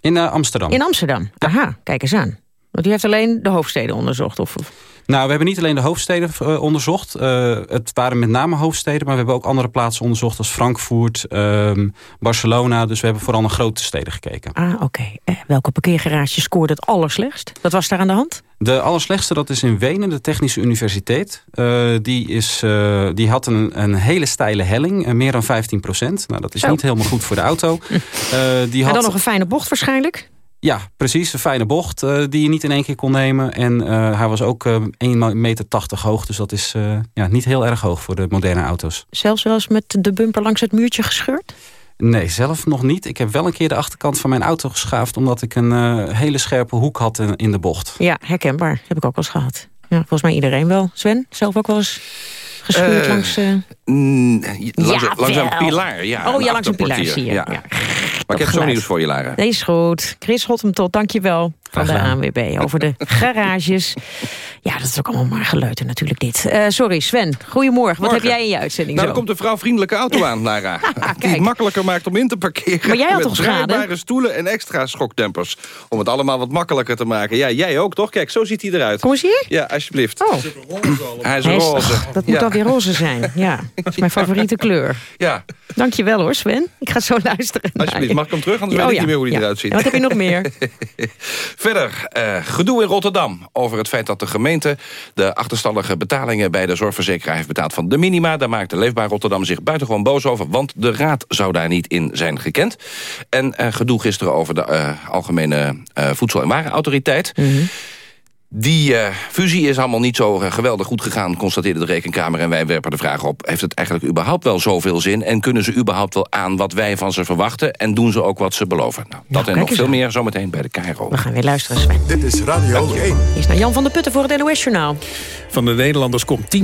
In uh, Amsterdam. In Amsterdam, aha, kijk eens aan. Want u heeft alleen de hoofdsteden onderzocht? Of, of? Nou, we hebben niet alleen de hoofdsteden uh, onderzocht. Uh, het waren met name hoofdsteden, maar we hebben ook andere plaatsen onderzocht... als Frankfurt, Barcelona. Dus we hebben vooral naar grote steden gekeken. Ah, oké. Okay. Uh, welke parkeergarage scoorde het allerslechtst? Wat was daar aan de hand? De allerslechtste, dat is in Wenen, de Technische Universiteit. Uh, die, is, uh, die had een, een hele steile helling, uh, meer dan 15 procent. Nou, dat is niet helemaal goed voor de auto. die had... En dan nog een fijne bocht waarschijnlijk? Ja, precies. Een fijne bocht uh, die je niet in één keer kon nemen. En uh, hij was ook uh, 1,80 meter hoog. Dus dat is ja, niet heel erg hoog voor de moderne auto's. Zelfs wel eens met de bumper langs het muurtje gescheurd? Nee, zelf nog niet. Ik heb wel een keer de achterkant van mijn auto geschaafd... omdat ik een hele scherpe hoek had in, in de bocht. Ja, herkenbaar. Heb ik ook wel eens gehad. Ja, volgens mij iedereen wel. Sven, zelf ook wel eens geschuurd uh, langs... Uh... Mm, langs, ja, langs een pilaar, ja. Oh ja, langs een pilaar, zie je. Ja. ja. Maar ik heb zo nieuws voor je, Lara. Nee, is goed. Chris Hottentot, dankjewel van de ANWB over de garages. Ja, dat is ook allemaal maar geluiden natuurlijk dit. Uh, sorry, Sven, goedemorgen. Wat heb jij in je uitzending Nou, er komt een vrouwvriendelijke auto aan, Lara. die het makkelijker maakt om in te parkeren. Maar jij had met toch schade? stoelen en extra schokdempers. Om het allemaal wat makkelijker te maken. Ja, jij ook, toch? Kijk, zo ziet hij eruit. Kom eens hier. Ja, alsjeblieft. Oh. Hij is roze. oh, dat moet Ja. dan weer roze zijn. Ja, is mijn favoriete kleur. Ja, Dankjewel hoor, Sven. Ik ga zo luisteren. alsjeblieft. je. Mag ik hem terug? Anders Ja, weet oh ik niet meer hoe hij Ja. eruit ziet. En wat heb je nog meer? Verder, eh, gedoe in Rotterdam over het feit dat de gemeente... de achterstallige betalingen bij de zorgverzekeraar heeft betaald van de minima. Daar maakte Leefbaar Rotterdam zich buitengewoon boos over... want de raad zou daar niet in zijn gekend. En eh, gedoe gisteren over de eh, Algemene Voedsel- en Warenautoriteit... Die eh, fusie is allemaal niet zo eh, geweldig goed gegaan, constateerde de Rekenkamer. En wij werpen de vraag op, heeft het eigenlijk überhaupt wel zoveel zin? En kunnen ze überhaupt wel aan wat wij van ze verwachten? En doen ze ook wat ze beloven? Nou, dat en nog veel aan. meer zometeen bij de KRO. We gaan weer luisteren, Sven. Dit is Radio 1. Hier is naar Jan van der Putten voor het NOS-journaal. Van de Nederlanders komt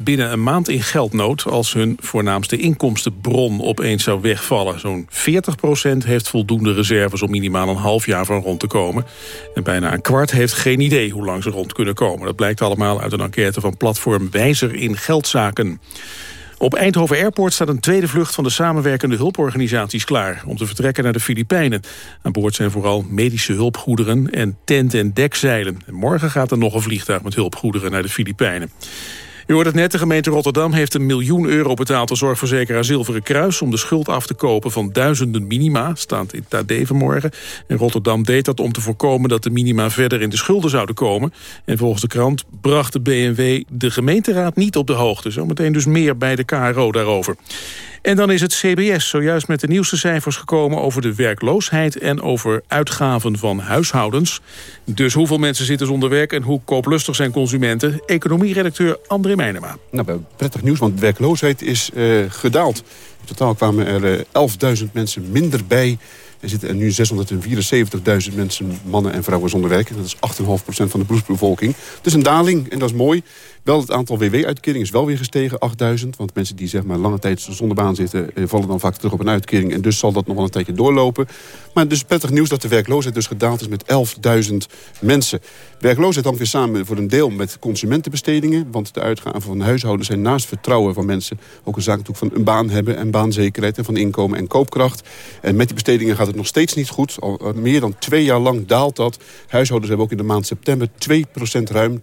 10% binnen een maand in geldnood... als hun voornaamste inkomstenbron opeens zou wegvallen. Zo'n 40% heeft voldoende reserves om minimaal een half jaar van rond te komen. En bijna een kwart heeft geen idee hoe lang ze rond kunnen komen. Dat blijkt allemaal uit een enquête van platform Wijzer in Geldzaken. Op Eindhoven Airport staat een tweede vlucht van de samenwerkende hulporganisaties klaar om te vertrekken naar de Filipijnen. Aan boord zijn vooral medische hulpgoederen en tent- en dekzeilen. En morgen gaat er nog een vliegtuig met hulpgoederen naar de Filipijnen. U hoort het net, de gemeente Rotterdam heeft een miljoen euro betaald... aan zorgverzekeraar Zilveren Kruis om de schuld af te kopen van duizenden minima. Staat in het AD vanmorgen. En Rotterdam deed dat om te voorkomen dat de minima verder in de schulden zouden komen. En volgens de krant bracht de BMW de gemeenteraad niet op de hoogte. Zometeen dus meer bij de KRO daarover. En dan is het CBS zojuist met de nieuwste cijfers gekomen... over de werkloosheid en over uitgaven van huishoudens. Dus hoeveel mensen zitten zonder werk en hoe kooplustig zijn consumenten? Economieredacteur André Meijnema. Nou, prettig nieuws, want de werkloosheid is eh, gedaald. In totaal kwamen er eh, 11.000 mensen minder bij. Er zitten er nu 674.000 mensen, mannen en vrouwen zonder werk. En dat is 8,5% van de beroepsbevolking. Dus een daling, en dat is mooi. Wel het aantal WW-uitkeringen is wel weer gestegen, 8000. Want mensen die zeg maar lange tijd zonder baan zitten... eh, vallen dan vaak terug op een uitkering. En dus zal dat nog wel een tijdje doorlopen. Maar dus prettig nieuws dat de werkloosheid dus gedaald is met 11.000 mensen. Werkloosheid hangt weer samen voor een deel met consumentenbestedingen. Want de uitgaven van huishoudens zijn naast vertrouwen van mensen... ook een zaak van een baan hebben en baanzekerheid... en van inkomen en koopkracht. En met die bestedingen gaat het nog steeds niet goed. Al al meer dan twee jaar lang daalt dat. Huishoudens hebben ook in de maand september 2% ruim...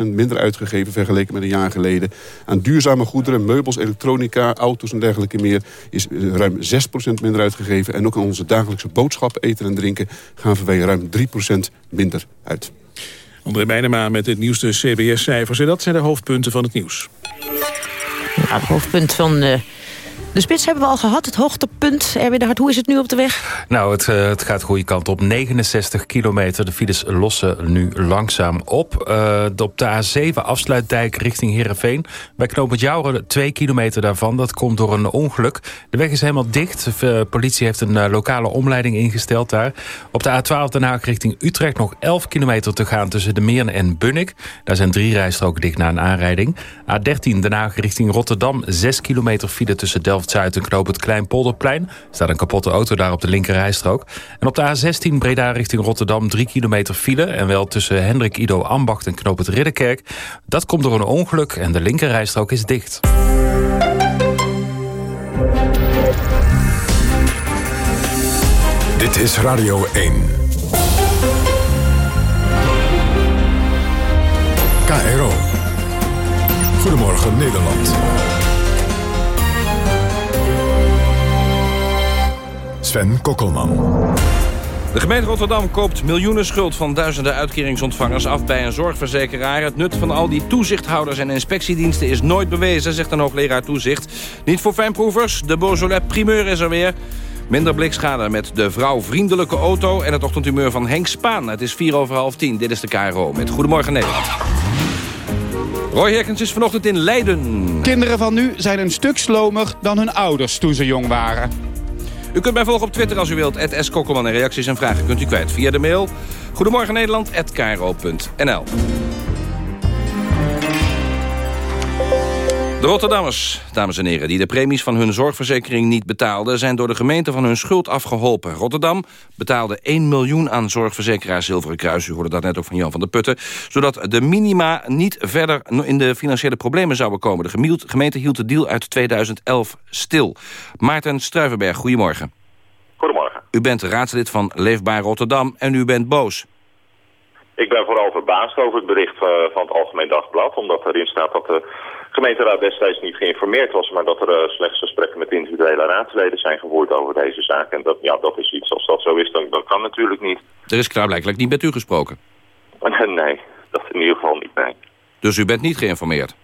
2,1% minder uitgegeven vergeleken met een jaar geleden. Aan duurzame goederen, meubels, elektronica, auto's en dergelijke meer... is eh, ruim 6% minder uitgegeven. En ook aan onze dagelijkse boodschappen, eten en drinken... gaan wij ruim 3% minder uit. André Meijnema met het nieuwste CBS-cijfers. En dat zijn de hoofdpunten van het nieuws. Ja, het hoofdpunt van eh, de spits hebben we al gehad. Het hoogtepunt. Erwin de Hart, hoe is het nu op de weg? Nou, het, eh, het gaat de goede kant op. 69 kilometer. De files lossen nu langzaam op. Eh, op de A7 afsluitdijk richting Heerenveen. Bij knooppunt Jouren, twee kilometer daarvan. Dat komt door een ongeluk. De weg is helemaal dicht. De politie heeft een eh, lokale omleiding ingesteld daar. Op de A12 Den Haag richting Utrecht nog 11 kilometer te gaan... tussen de Meern en Bunnik. Daar zijn drie rijstroken dicht na een aanrijding. A13 Den Haag richting Rotterdam. 6 kilometer file tussen Delft-Zuid en knooppunt Kleinpolderplein. Er staat een kapotte auto daar op de linkerrijstrook. En op de A16 Breda richting Rotterdam 3 kilometer file. En wel tussen Hendrik Ido Ambacht en knooppunt Ridderkerk. Dat komt door een ongeluk en de linkerrijstrook is dicht. Dit is Radio 1. KRO. Goedemorgen Nederland. Sven Kokkelman. De gemeente Rotterdam koopt miljoenen schuld van duizenden uitkeringsontvangers af bij een zorgverzekeraar. Het nut van al die toezichthouders en inspectiediensten is nooit bewezen, zegt een hoogleraar toezicht. Niet voor fijnproevers, de Beaujolais primeur is er weer. Minder blikschade met de vrouwvriendelijke auto... en het ochtendhumeur van Henk Spaan. Het is vier over half tien. Dit is de KRO met Goedemorgen Nederland. Roy Herkens is vanochtend in Leiden. Kinderen van nu zijn een stuk slomer dan hun ouders toen ze jong waren. U kunt mij volgen op Twitter als u wilt. S. Kokkelman en reacties en vragen kunt u kwijt via de mail. Goedemorgen Nederland, De Rotterdammers, dames en heren, die de premies van hun zorgverzekering niet betaalden... zijn door de gemeente van hun schuld afgeholpen. Rotterdam betaalde 1 miljoen aan zorgverzekeraar Zilveren Kruis. U hoorde dat net ook van Jan van der Putten. Zodat de minima niet verder in de financiële problemen zouden komen. De gemeente hield de deal uit 2011 stil. Maarten Struivenberg, goedemorgen. Goedemorgen. U bent raadslid van Leefbaar Rotterdam en u bent boos. Ik ben vooral verbaasd over het bericht eh, van het Algemeen Dagblad... omdat erin staat dat de gemeenteraad destijds niet geïnformeerd was... maar dat er uh, slechts gesprekken met individuele raadsleden zijn gevoerd over deze zaak. En dat, ja, dat is iets, als dat zo is, dan, dan kan natuurlijk niet. Er is klaarblijkelijk niet met u gesproken? nee, dat in ieder geval niet, nee. Dus u bent niet geïnformeerd?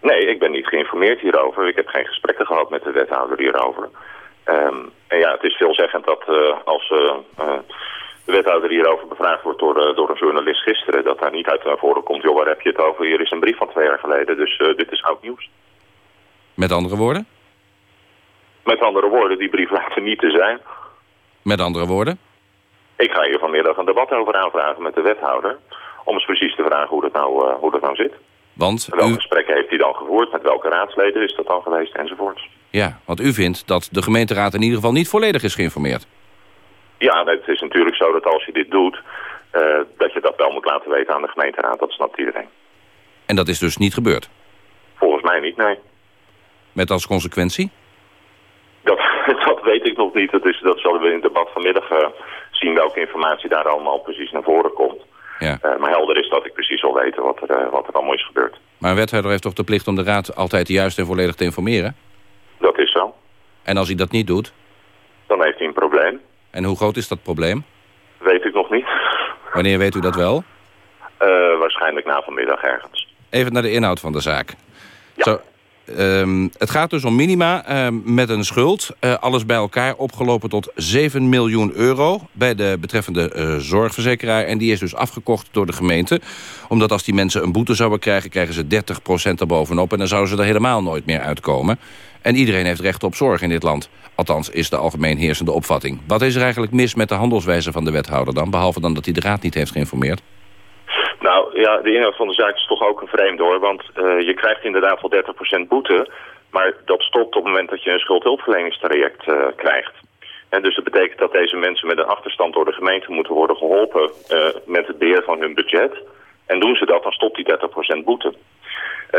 Nee, ik ben niet geïnformeerd hierover. Ik heb geen gesprekken gehad met de wethouder hierover. Um, en ja, het is veelzeggend dat uh, als... Uh, de wethouder hierover bevraagd wordt door, uh, door een journalist gisteren... dat daar niet uit naar voren komt, joh, waar heb je het over? Hier is een brief van twee jaar geleden, dus uh, dit is oud nieuws. Met andere woorden? Met andere woorden, die brief laat er niet te zijn. Met andere woorden? Ik ga hier vanmiddag een debat over aanvragen met de wethouder... om eens precies te vragen hoe dat nou, uh, hoe dat nou zit. Want welke u... gesprekken heeft hij dan gevoerd? Met welke raadsleden is dat dan geweest? Enzovoorts. Ja, want u vindt dat de gemeenteraad in ieder geval niet volledig is geïnformeerd. Ja, het is natuurlijk zo dat als je dit doet... Uh, dat je dat wel moet laten weten aan de gemeenteraad. Dat snapt iedereen. En dat is dus niet gebeurd? Volgens mij niet, nee. Met als consequentie? Dat, dat weet ik nog niet. Dat, is, dat zullen we in het debat vanmiddag uh, zien welke informatie daar allemaal precies naar voren komt. Ja. Uh, maar helder is dat ik precies wil weten wat er, wat er allemaal is gebeurd. Maar een wethouder heeft toch de plicht om de raad altijd juist en volledig te informeren? Dat is zo. En als hij dat niet doet? Dan heeft hij een probleem. En hoe groot is dat probleem? Weet ik nog niet. Wanneer weet u dat wel? Uh, waarschijnlijk na vanmiddag ergens. Even naar de inhoud van de zaak. Ja. Zo, um, het gaat dus om minima um, met een schuld. Uh, alles bij elkaar opgelopen tot 7 miljoen euro... bij de betreffende uh, zorgverzekeraar. En die is dus afgekocht door de gemeente. Omdat als die mensen een boete zouden krijgen... krijgen ze 30% erbovenop. En dan zouden ze er helemaal nooit meer uitkomen. En iedereen heeft recht op zorg in dit land. Althans, is de algemeen heersende opvatting. Wat is er eigenlijk mis met de handelswijze van de wethouder dan? Behalve dan dat hij de raad niet heeft geïnformeerd? Nou ja, de inhoud van de zaak is toch ook een vreemde hoor. Want uh, je krijgt inderdaad wel 30% boete. Maar dat stopt op het moment dat je een schuldhulpverleningstraject uh, krijgt. En dus dat betekent dat deze mensen met een achterstand door de gemeente moeten worden geholpen uh, met het beheer van hun budget. En doen ze dat, dan stopt die 30% boete.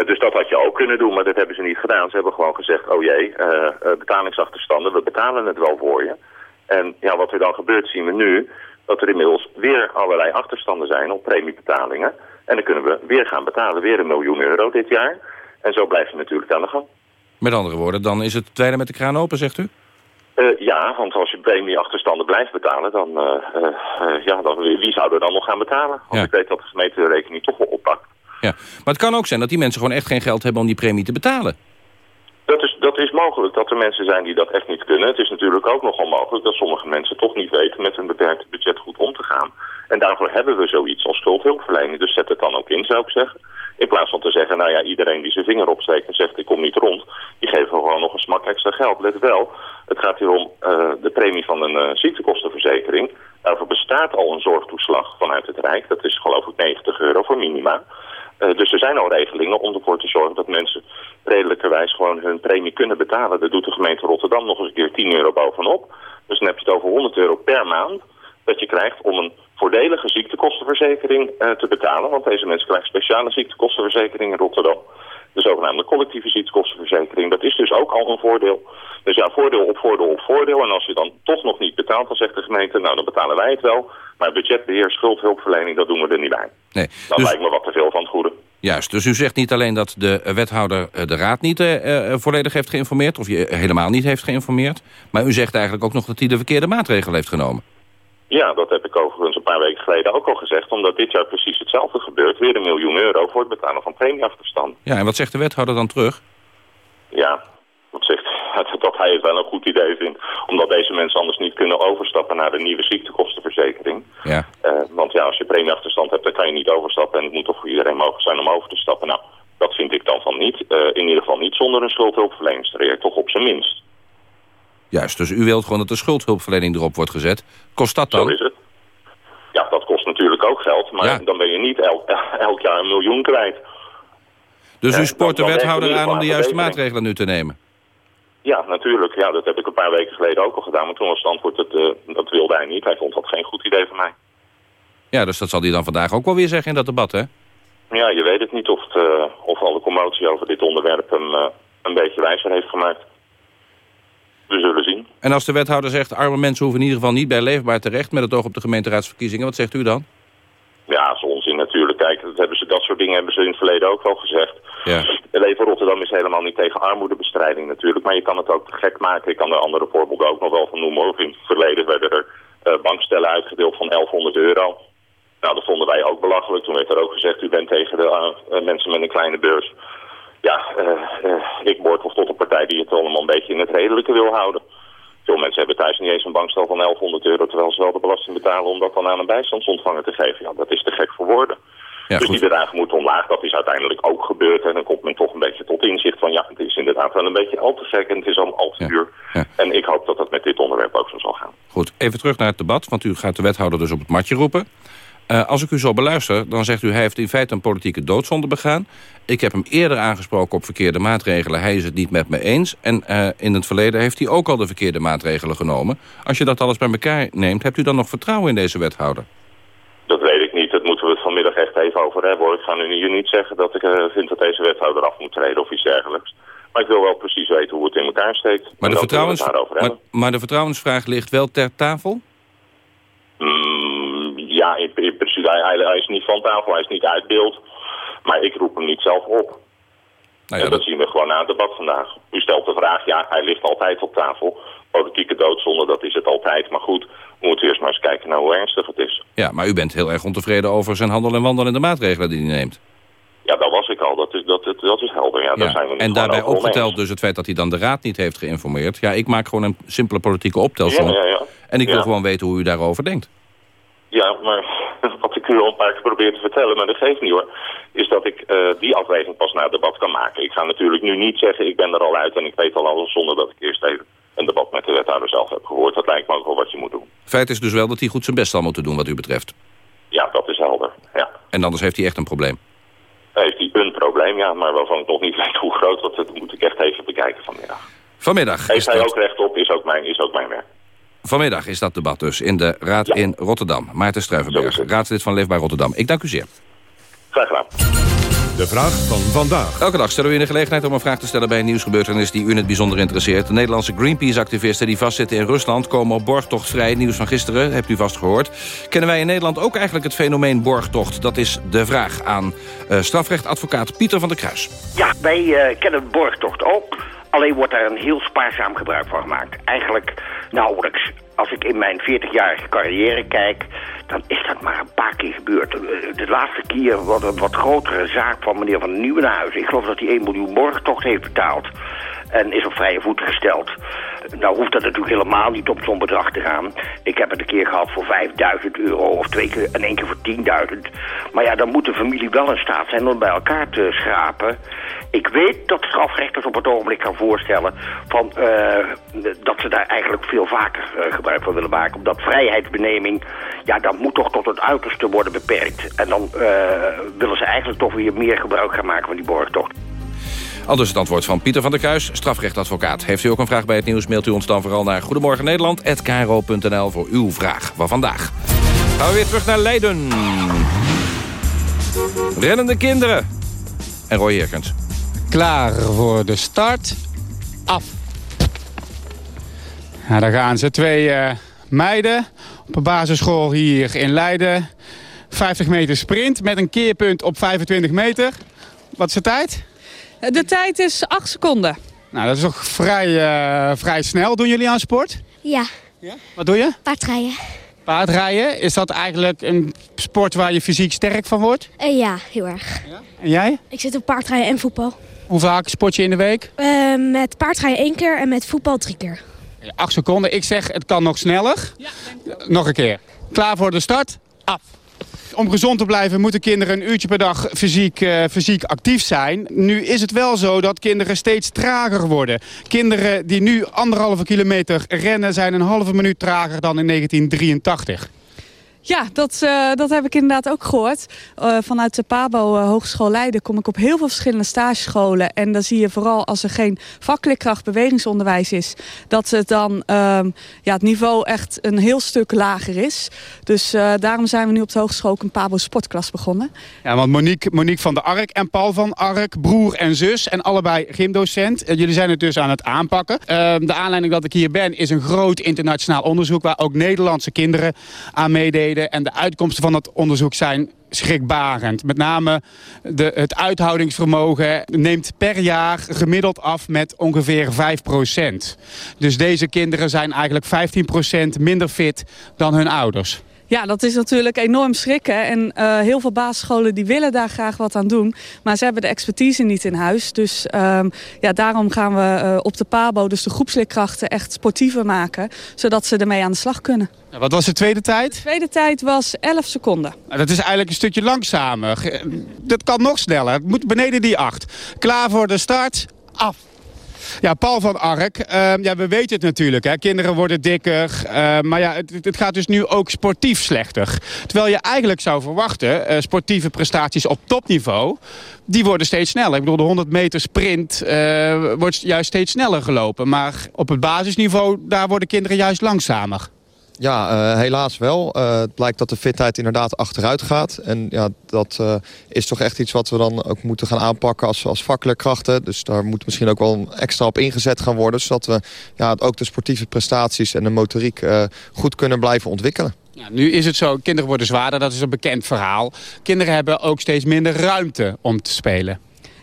Dus dat had je ook kunnen doen, maar dat hebben ze niet gedaan. Ze hebben gewoon gezegd, oh jee, betalingsachterstanden, we betalen het wel voor je. En ja, wat er dan gebeurt zien we nu, dat er inmiddels weer allerlei achterstanden zijn op premiebetalingen. En dan kunnen we weer gaan betalen, weer een miljoen euro dit jaar. En zo blijft het natuurlijk aan de gang. Met andere woorden, dan is het tweede met de kraan open, zegt u? Uh, ja, want als je premieachterstanden blijft betalen, dan, uh, uh, ja, dan wie zou er dan nog gaan betalen? Want ja. ik weet dat de gemeente de rekening toch wel oppakt. Ja, maar het kan ook zijn dat die mensen gewoon echt geen geld hebben om die premie te betalen. Dat is, mogelijk, dat er mensen zijn die dat echt niet kunnen. Het is natuurlijk ook nogal mogelijk dat sommige mensen toch niet weten met hun beperkte budget goed om te gaan. En daarvoor hebben we zoiets als schuldhulpverlening. Dus zet het dan ook in, zou ik zeggen. In plaats van te zeggen, nou ja, iedereen die zijn vinger opsteekt en zegt ik kom niet rond, die geven gewoon nog een smak extra geld. Let wel, het gaat hier om uh, de premie van een uh, ziektekostenverzekering. Daarvoor bestaat al een zorgtoeslag vanuit het Rijk. Dat is geloof ik 90 euro voor minima. Uh, dus er zijn al regelingen om ervoor te zorgen dat mensen redelijkerwijs gewoon hun premie kunnen betalen. Dat doet de gemeente Rotterdam nog eens een keer 10 euro bovenop. Dus dan heb je het over 100 euro per maand dat je krijgt om een voordelige ziektekostenverzekering uh, te betalen. Want deze mensen krijgen speciale ziektekostenverzekering in Rotterdam. De zogenaamde collectieve ziektekostenverzekering. Dat is dus ook al een voordeel. Dus ja, voordeel op voordeel op voordeel. En als je dan toch nog niet betaalt, dan zegt de gemeente... nou, dan betalen wij het wel. Maar budgetbeheer, schuldhulpverlening, dat doen we er niet bij. Nee, dat dus... lijkt me wat te veel van het goede. Juist, dus u zegt niet alleen dat de wethouder de raad niet uh, volledig heeft geïnformeerd... of je helemaal niet heeft geïnformeerd... maar u zegt eigenlijk ook nog dat hij de verkeerde maatregelen heeft genomen. Ja, dat heb ik overigens een paar weken geleden ook al gezegd. Omdat dit jaar precies hetzelfde gebeurt. Weer een miljoen euro voor het betalen van premieachterstand. Ja, en wat zegt de wethouder dan terug? Ja, wat zegt dat hij het wel een goed idee vindt. Omdat deze mensen anders niet kunnen overstappen naar de nieuwe ziektekostenverzekering. Ja. Eh, want ja, als je premieachterstand hebt, dan kan je niet overstappen. En het moet toch voor iedereen mogelijk zijn om over te stappen. Nou, dat vind ik dan van niet. Eh, in ieder geval niet zonder een schuldhulpverleningstraject, toch op zijn minst. Juist, dus u wilt gewoon dat de schuldhulpverlening erop wordt gezet. Kost dat dan? Zo is het. Ja, dat kost natuurlijk ook geld. Maar dan ben je niet elk, elk jaar een miljoen kwijt. Dus u spoort de wethouder aan om de juiste maatregelen nu te nemen? Ja, natuurlijk. Ja, dat heb ik een paar weken geleden ook al gedaan. Maar toen was het antwoord, dat, eh, dat wilde hij niet. Hij vond dat geen goed idee van mij. Ja, dus dat zal hij dan vandaag ook wel weer zeggen in dat debat, hè? Ja, je weet het niet of, het, eh, of al de commotie over dit onderwerp hem eh, een beetje wijzer heeft gemaakt. We zullen zien. En als de wethouder zegt... arme mensen hoeven in ieder geval niet bij Leefbaar terecht... met het oog op de gemeenteraadsverkiezingen, wat zegt u dan? Ja, dat is onzin natuurlijk. Kijk, dat, hebben ze, dat soort dingen hebben ze in het verleden ook wel gezegd. Ja. Leven Rotterdam is helemaal niet tegen armoedebestrijding natuurlijk. Maar je kan het ook gek maken. Ik kan er andere voorbeelden ook nog wel van noemen. In het verleden werden er eh, bankstellen uitgedeeld van 1100 euro. Nou, dat vonden wij ook belachelijk. Toen werd er ook gezegd, u bent tegen de eh, eh, mensen met een kleine beurs. Ja, eh, eh, ik behoor tot een partij die het allemaal een beetje in het redelijke wil houden. Veel mensen hebben thuis niet eens een bankstel van 1100 euro... terwijl ze wel de belasting betalen om dat dan aan een bijstandsontvanger te geven. Ja, dat is te gek voor woorden. dus die bedragen moeten omlaag. Dat is uiteindelijk ook gebeurd. En dan komt men toch een beetje tot inzicht van... ja, het is inderdaad wel een beetje al te gek en het is allemaal al te duur. En ik hoop dat dat met dit onderwerp ook zo zal gaan. Goed, even terug naar het debat, want u gaat de wethouder dus op het matje roepen. Eh, als ik u zo beluister, dan zegt u... hij heeft in feite een politieke doodzonde begaan. Ik heb hem eerder aangesproken op verkeerde maatregelen. Hij is het niet met me eens. En eh, in het verleden heeft hij ook al de verkeerde maatregelen genomen. Als je dat alles bij elkaar neemt, hebt u dan nog vertrouwen in deze wethouder? Dat weet ik niet. Dat moeten we het vanmiddag echt even over hebben. hoor. Ik ga nu hier niet zeggen dat ik eh, vind dat deze wethouder af moet treden of iets dergelijks. Maar ik wil wel precies weten hoe het in elkaar steekt. Maar de, vertrouwens... maar, maar de vertrouwensvraag ligt wel ter tafel? Ja, in, in principe, hij, hij- is niet van tafel, hij is niet uit beeld. Maar ik roep hem niet zelf op. Nou en dat zien we gewoon na het debat vandaag. U stelt de vraag, ja, hij ligt altijd op tafel. Politieke doodzonde, dat is het altijd. Maar goed, we moeten eerst maar eens kijken naar hoe ernstig het is. Ja, maar u bent heel erg ontevreden over zijn handel en wandel en de maatregelen die hij neemt. Ja, dat was ik al. Dat is, dat, dat, dat is helder. Ja, daar Ja, zijn we En daarbij opgeteld dus het feit dat hij dan de raad niet heeft geïnformeerd. Ja, ik maak gewoon een simpele politieke optelsom. Ja, ja, ja. En ik wil Ja. gewoon weten hoe u daarover denkt. Ja, maar wat ik u al een paar keer probeer te vertellen, maar dat geeft niet hoor, is dat ik eh, die afweging pas na het debat kan maken. Ik ga natuurlijk nu niet zeggen, ik ben er al uit en ik weet al alles zonder dat ik eerst even een debat met de wethouder zelf heb gehoord. Dat lijkt me ook wel wat je moet doen. Feit is dus wel dat hij goed zijn best zal moeten doen wat u betreft. Ja, dat is helder. Ja. En anders heeft hij echt een probleem. Heeft hij een probleem, ja, maar waarvan ik nog niet weet hoe groot, dat, moet ik echt even bekijken vanmiddag. Vanmiddag Heeft hij ook recht op, is ook mijn, is ook mijn werk. Vanmiddag is dat debat dus in de Raad in Rotterdam. Maarten Struivenberg, raadslid van Leefbaar Rotterdam. Ik dank u zeer. Graag gedaan. De vraag van vandaag. Elke dag stellen we u de gelegenheid om een vraag te stellen bij een nieuwsgebeurtenis die u in het bijzonder interesseert. De Nederlandse Greenpeace-activisten die vastzitten in Rusland komen op borgtocht vrij. Nieuws van gisteren, hebt u vast gehoord. Kennen wij in Nederland ook eigenlijk het fenomeen borgtocht? Dat is de vraag aan eh, strafrechtadvocaat Pieter van der Kruis. Ja, wij eh, kennen borgtocht ook. Alleen wordt daar een heel spaarzaam gebruik van gemaakt. Eigenlijk nauwelijks. Als ik in mijn 40-jarige carrière kijk, dan is dat maar een paar keer gebeurd. Eh, De laatste keer was een wat grotere zaak van meneer Van Nieuwenhuizen. Ik geloof dat hij 1 miljoen borgtocht heeft betaald. En is op vrije voeten gesteld. Nou hoeft dat natuurlijk helemaal niet op zo'n bedrag te gaan. Ik heb het een keer gehad voor 5000 euro of twee keer en één keer voor 10.000. Maar ja, dan moet de familie wel in staat zijn om bij elkaar te schrapen. Ik weet dat strafrechters op het ogenblik gaan voorstellen van, eh, dat ze daar eigenlijk veel vaker eh, gebruik van willen maken. Omdat vrijheidsbeneming, ja, dat moet toch tot het uiterste worden beperkt. En dan eh, willen ze eigenlijk toch weer meer gebruik gaan maken van die borgtocht. Al het antwoord van Pieter van der Kruis, strafrechtadvocaat. Heeft u ook een vraag bij het nieuws, mailt u ons dan vooral naar Goedemorgen Nederland@kro.nl voor uw vraag van vandaag. Gaan we weer terug naar Leiden. Rennende kinderen. En Roy Herkens. Klaar voor de start. Af. Ja, daar gaan ze. Twee eh, meiden op een basisschool hier in Leiden. 50 meter sprint met een keerpunt op 25 meter. Wat is de tijd? De tijd is 8 seconden. Nou, dat is toch vrij, eh, vrij snel. Doen jullie aan sport? Ja. Wat doe je? Paardrijden. Paardrijden. Is dat eigenlijk een sport waar je fysiek sterk van wordt? Eh, ja, heel erg. En jij? Ik zit op paardrijden en voetbal. Hoe vaak sport je in de week? Uh, met paardrijden één keer en met voetbal drie keer. Acht seconden. Ik zeg, het kan nog sneller. Ja, nog een keer. Klaar voor de start? Af. Om gezond te blijven moeten kinderen een uurtje per dag fysiek, uh, fysiek actief zijn. Nu is het wel zo dat kinderen steeds trager worden. Kinderen die nu anderhalve kilometer rennen zijn een halve minuut trager dan in 1983. Ja, dat, uh, dat heb ik inderdaad ook gehoord. Uh, vanuit de PABO uh, Hogeschool Leiden kom ik op heel veel verschillende stagescholen. En dan zie je vooral als er geen vakleerkracht bewegingsonderwijs is... dat het dan ja, het niveau echt een heel stuk lager is. Dus daarom zijn we nu op de hogeschool ook een PABO sportklas begonnen. Ja, want Monique, Monique van der Ark en Paul van Ark, broer en zus... en allebei gymdocent. jullie zijn het dus aan het aanpakken. Ehm, de aanleiding dat ik hier ben is een groot internationaal onderzoek... waar ook Nederlandse kinderen aan meededen en de uitkomsten van dat onderzoek zijn schrikbarend. Met name de, het uithoudingsvermogen neemt per jaar gemiddeld af met ongeveer 5% Dus deze kinderen zijn eigenlijk 15% minder fit dan hun ouders. Ja, dat is natuurlijk enorm schrikken. En uh, heel veel basisscholen die willen daar graag wat aan doen. Maar ze hebben de expertise niet in huis. Dus uh, ja, daarom gaan we uh, op de PABO, dus de groepsleerkrachten, echt sportiever maken. Zodat ze ermee aan de slag kunnen. Wat was de tweede tijd? De tweede tijd was 11 seconden. Dat is eigenlijk een stukje langzamer. Dat kan nog sneller. Het moet beneden die 8. Klaar voor de start. Af. Ja, Paul van Ark. Uh, ja, we weten het natuurlijk. Hè. Kinderen worden dikker. Uh, maar ja, het, het, gaat dus nu ook sportief slechter. Terwijl je eigenlijk zou verwachten, uh, sportieve prestaties op topniveau... die worden steeds sneller. Ik bedoel, de 100 meter sprint uh, wordt juist steeds sneller gelopen. Maar op het basisniveau, daar worden kinderen juist langzamer. Ja, uh, helaas wel. Uh, het blijkt dat de fitheid inderdaad achteruit gaat. En ja, dat uh, is toch echt iets wat we dan ook moeten gaan aanpakken als, als vakleerkrachten. Dus daar moet misschien ook wel extra op ingezet gaan worden. Zodat we ja, ook de sportieve prestaties en de motoriek goed kunnen blijven ontwikkelen. Ja, nu is het zo, kinderen worden zwaarder, dat is een bekend verhaal. Kinderen hebben ook steeds minder ruimte om te spelen.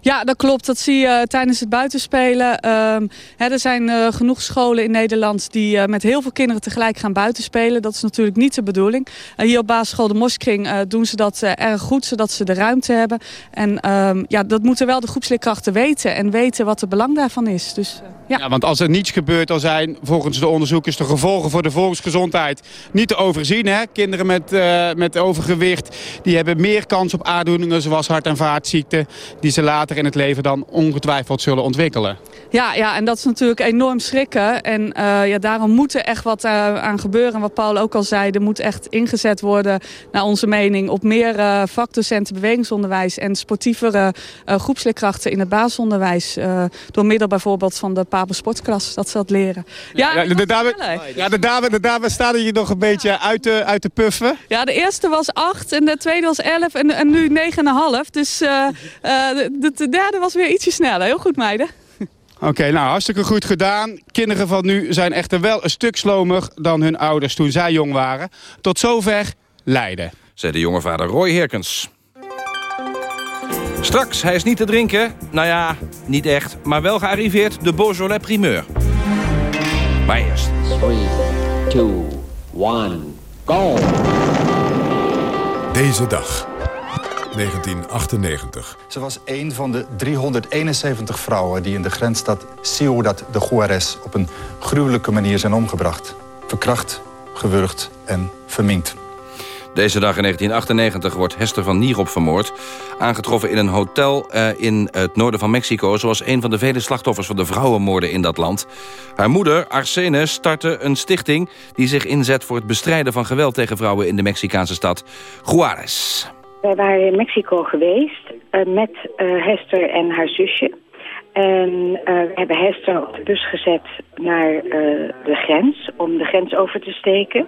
Ja, dat klopt. Dat zie je tijdens het buitenspelen. Um, hè, er zijn uh, genoeg scholen in Nederland die uh, met heel veel kinderen tegelijk gaan buitenspelen. Dat is natuurlijk niet de bedoeling. Hier op basisschool de Moskring doen ze dat erg goed, zodat ze de ruimte hebben. En um, ja, dat moeten wel de groepsleerkrachten weten en weten wat het belang daarvan is. Dus, ja. ja. want als er niets gebeurt, dan zijn volgens de onderzoekers de gevolgen voor de volksgezondheid niet te overzien. Hè? Kinderen met, met overgewicht die hebben meer kans op aandoeningen zoals hart- en vaatziekten die ze later in het leven dan ongetwijfeld zullen ontwikkelen. Ja, ja en dat is natuurlijk enorm schrikken. En uh, ja, daarom moet er echt wat uh, aan gebeuren. wat Paul ook al zei, er moet echt ingezet worden, naar onze mening, op meer uh, vakdocenten bewegingsonderwijs en sportievere groepsleerkrachten in het basisonderwijs. door middel bijvoorbeeld van de Papen Sportklas, dat ze dat leren. Ja, ja, de, dames, ja de, dames, de dames staan hier nog een beetje uit de, uit de puffen. Ja, de eerste was acht en de tweede was elf en, en nu negen en een half. Dus de, de derde was weer ietsje sneller. Heel goed, meiden. Oké, okay, nou, hartstikke goed gedaan. Kinderen van nu zijn echter wel een stuk slomer dan hun ouders toen zij jong waren. Tot zover Leiden. Zei de jonge vader Roy Herkens. Straks, hij is niet te drinken. Nou ja, niet echt, maar wel gearriveerd de Beaujolais primeur. Maar eerst. 3, 2, 1, go! Deze dag. 1998. Ze was een van de 371 vrouwen die in de grensstad Ciudad de Juarez... op een gruwelijke manier zijn omgebracht. Verkracht, gewurgd en verminkt. Deze dag in 1998 wordt Hester van Nierop vermoord. Aangetroffen in een hotel uh, in het noorden van Mexico... zoals een van de vele slachtoffers van de vrouwenmoorden in dat land. Haar moeder, Arsene, startte een stichting... die zich inzet voor het bestrijden van geweld tegen vrouwen... in de Mexicaanse stad Juarez. Wij waren in Mexico geweest uh, met uh, Hester en haar zusje. En uh, we hebben Hester op de bus gezet naar de grens, om de grens over te steken.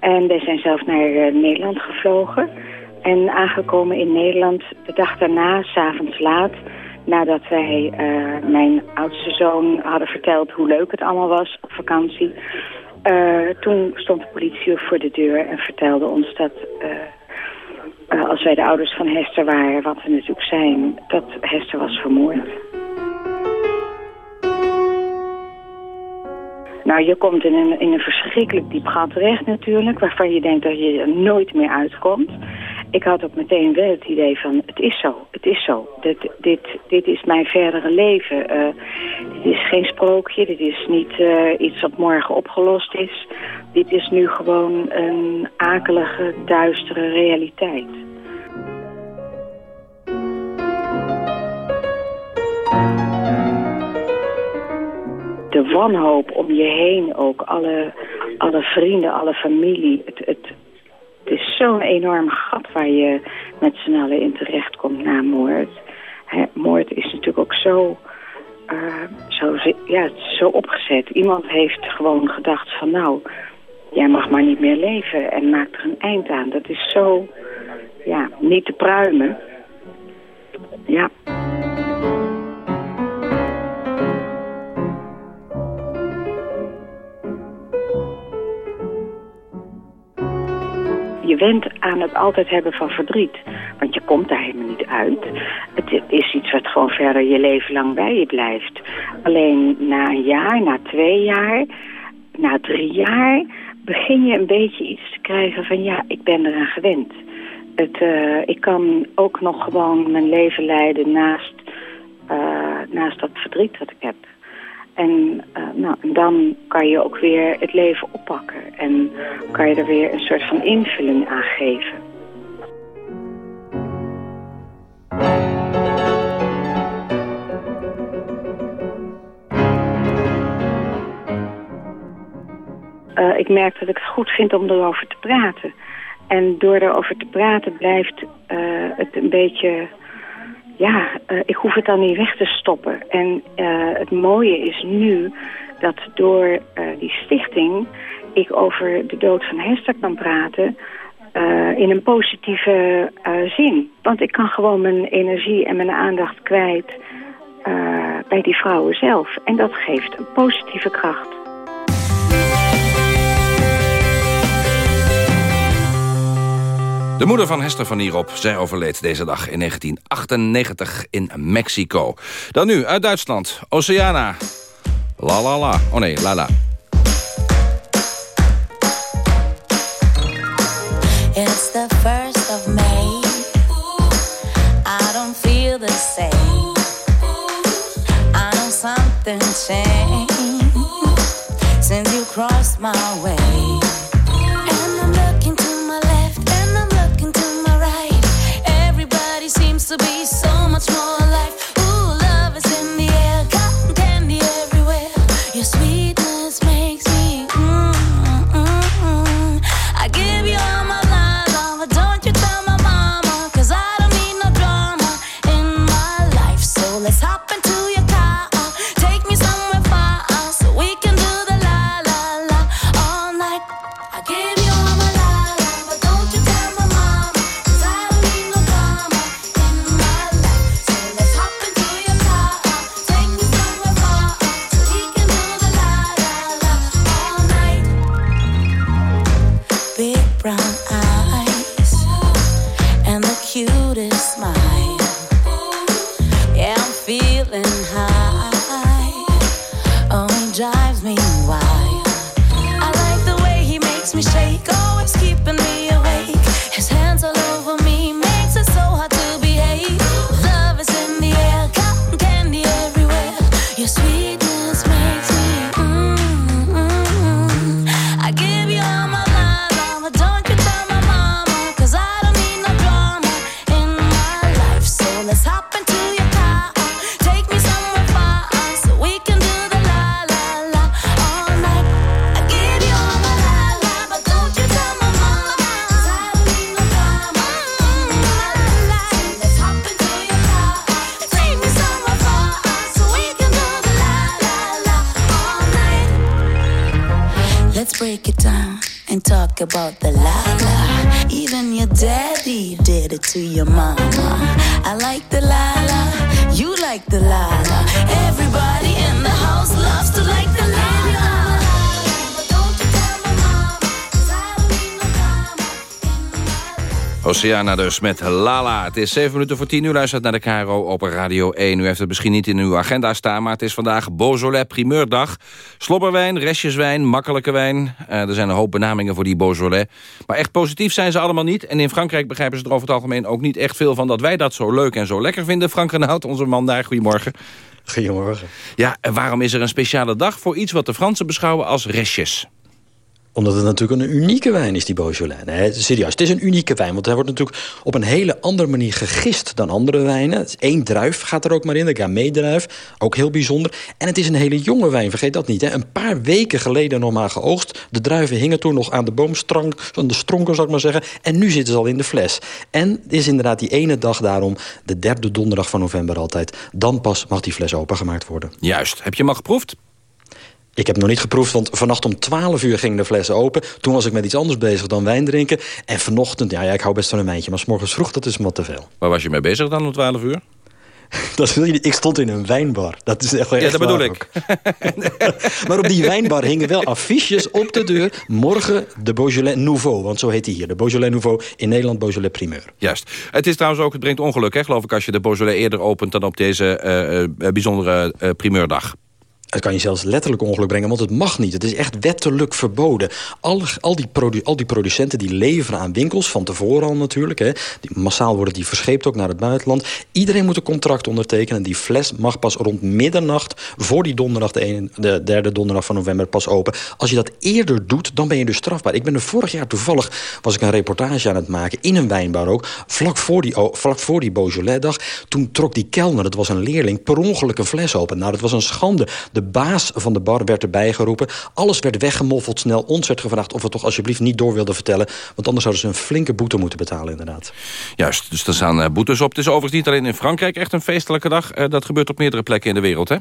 En wij zijn zelf naar Nederland gevlogen. En aangekomen in Nederland de dag daarna, s'avonds laat... nadat wij mijn oudste zoon hadden verteld hoe leuk het allemaal was op vakantie... toen stond de politie voor de deur en vertelde ons dat uh, als wij de ouders van Hester waren, wat we natuurlijk zijn, dat Hester was vermoord. Nou, je komt in een, in een verschrikkelijk diep gat terecht natuurlijk, waarvan je denkt dat je er nooit meer uitkomt. Ik had ook meteen wel het idee van, het is zo, het is zo. Dit, dit, dit is mijn verdere leven. Uh, dit is geen sprookje, dit is niet uh, iets wat morgen opgelost is. Dit is nu gewoon een akelige, duistere realiteit. De wanhoop om je heen ook, alle, alle vrienden, alle familie. Het, het is zo'n enorm gat waar je met z'n allen in terecht komt na moord. moord is natuurlijk ook zo, uh, zo, ja, zo opgezet. Iemand heeft gewoon gedacht van nou, jij mag maar niet meer leven en maakt er een eind aan. Dat is zo, ja, niet te pruimen. Ja. Je went aan het altijd hebben van verdriet. Want je komt daar helemaal niet uit. Het is iets wat gewoon verder je leven lang bij je blijft. Alleen na een jaar, na twee jaar, na drie jaar... begin je een beetje iets te krijgen van ja, ik ben eraan gewend. Het, uh, ik kan ook nog gewoon mijn leven leiden naast, uh, naast dat verdriet wat ik heb. En uh, nou, dan kan je ook weer het leven oppakken. En kan je er weer een soort van invulling aan geven. Uh, ik merk dat ik het goed vind om erover te praten. En door erover te praten blijft uh, het een beetje ja, uh, ik hoef het dan niet weg te stoppen. En uh, het mooie is nu dat door uh, die stichting ik over de dood van Hester kan praten in een positieve zin. Want ik kan gewoon mijn energie en mijn aandacht kwijt bij die vrouwen zelf. En dat geeft een positieve kracht. De moeder van Hester van Nierop, zij overleed deze dag in 1998 in Mexico. Dan nu uit Duitsland, Oceana. La la la. Oh nee, la la. It's the first of May. I don't feel the same. I know something changed since you crossed my way. To be Oceana dus met Lala. Het is 7 minuten voor 10 uur. Luistert naar de KRO op Radio 1. U heeft het misschien niet in uw agenda staan... maar het is vandaag Beaujolais primeurdag. Slobberwijn, restjeswijn, makkelijke wijn. Uh, er zijn een hoop benamingen voor die Beaujolais. Maar echt positief zijn ze allemaal niet. En in Frankrijk begrijpen ze er over het algemeen ook niet echt veel van... dat wij dat zo leuk en zo lekker vinden. Frank Renaud, onze man daar, goedemorgen. Goedemorgen. Ja, en waarom is er een speciale dag voor iets wat de Fransen beschouwen als restjes? Omdat het natuurlijk een unieke wijn is, die Beaujolais. Nee, serieus, het is een unieke wijn. Want hij wordt natuurlijk op een hele andere manier gegist dan andere wijnen. Eén druif gaat er ook maar in, de Gamay-druif. Ook heel bijzonder. En het is een hele jonge wijn, vergeet dat niet. Hè. Een paar weken geleden nog maar geoogst. De druiven hingen toen nog aan de boomstrank, aan de stronken zou ik maar zeggen. En nu zitten ze al in de fles. En is inderdaad die ene dag daarom, de derde donderdag van november altijd. Dan pas mag die fles opengemaakt worden. Juist. Heb je hem al geproefd? Ik heb nog niet geproefd, want vannacht om 12 uur ging de fles open. Toen was ik met iets anders bezig dan wijn drinken. En vanochtend, ja, ja ik hou best van een wijntje... maar s morgens vroeg, dat is wat te veel. Waar was je mee bezig dan om 12 uur? Dat wil je niet. Ik stond in een wijnbar. Dat is echt, ja, dat bedoel ik. maar op die wijnbar hingen wel affiches op de deur. Morgen de Beaujolais Nouveau, want zo heet hij hier. De Beaujolais Nouveau, in Nederland Beaujolais Primeur. Juist. Het is trouwens ook, het brengt ongeluk, hè, geloof ik... als je de Beaujolais eerder opent dan op deze uh, uh, bijzondere uh, primeurdag. Het kan je zelfs letterlijk ongeluk brengen, want het mag niet. Het is echt wettelijk verboden. Al, al, die, produ al die producenten die leveren aan winkels, van tevoren al natuurlijk. Hè, die, massaal worden die verscheept ook naar het buitenland. Iedereen moet een contract ondertekenen. Die fles mag pas rond middernacht, voor die donderdag, de, ene, de derde donderdag van november, pas open. Als je dat eerder doet, dan ben je dus strafbaar. Ik ben er vorig jaar toevallig, was ik een reportage aan het maken, in een wijnbar ook, vlak voor die, vlak voor die Beaujolais-dag. Toen trok die kelner, dat was een leerling, per ongeluk een fles open. Nou, dat was een schande. De baas van de bar werd erbij geroepen. Alles werd weggemoffeld snel. Ons werd gevraagd of we toch alsjeblieft niet door wilden vertellen. Want anders zouden ze een flinke boete moeten betalen inderdaad. Juist, dus er staan uh, boetes op. Het is overigens niet alleen in Frankrijk echt een feestelijke dag. Uh, dat gebeurt op meerdere plekken in de wereld, hè?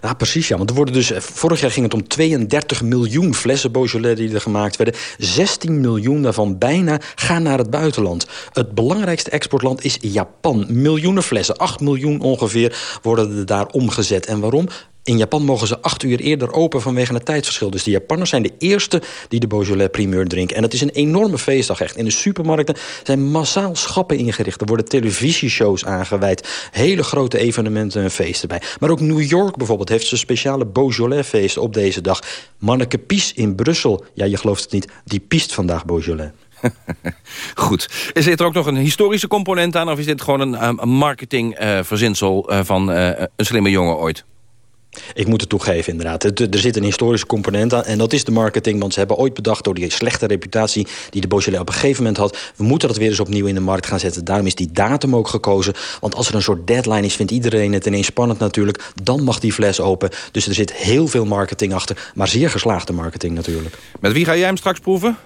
Ja, precies. Ja. Want er worden dus, eh, vorig jaar ging het om 32 miljoen flessen Beaujolais die er gemaakt werden. 16 miljoen daarvan bijna gaan naar het buitenland. Het belangrijkste exportland is Japan. Miljoenen flessen, 8 miljoen ongeveer, worden er daar omgezet. En waarom? In Japan mogen ze acht uur eerder open vanwege het tijdsverschil. Dus de Japanners zijn de eerste die de Beaujolais primeur drinken. En het is een enorme feestdag echt. In de supermarkten zijn massaal schappen ingericht. Er worden televisieshows aangeweid. Hele grote evenementen en feesten bij. Maar ook New York bijvoorbeeld heeft zijn speciale Beaujolais feesten op deze dag. Manneke Pies in Brussel. Ja, je gelooft het niet. Die piest vandaag Beaujolais. Goed. Is er ook nog een historische component aan... of is dit gewoon een, een marketingverzinsel uh, van uh, een slimme jongen ooit? Ik moet het toegeven, inderdaad. Er zit een historische component aan. En dat is de marketing. Want ze hebben ooit bedacht door die slechte reputatie... die de Beaujolais op een gegeven moment had... we moeten dat weer eens opnieuw in de markt gaan zetten. Daarom is die datum ook gekozen. Want als er een soort deadline is, vindt iedereen het ineens spannend natuurlijk. Dan mag die fles open. Dus er zit heel veel marketing achter. Maar zeer geslaagde marketing natuurlijk. Met wie ga jij hem straks proeven?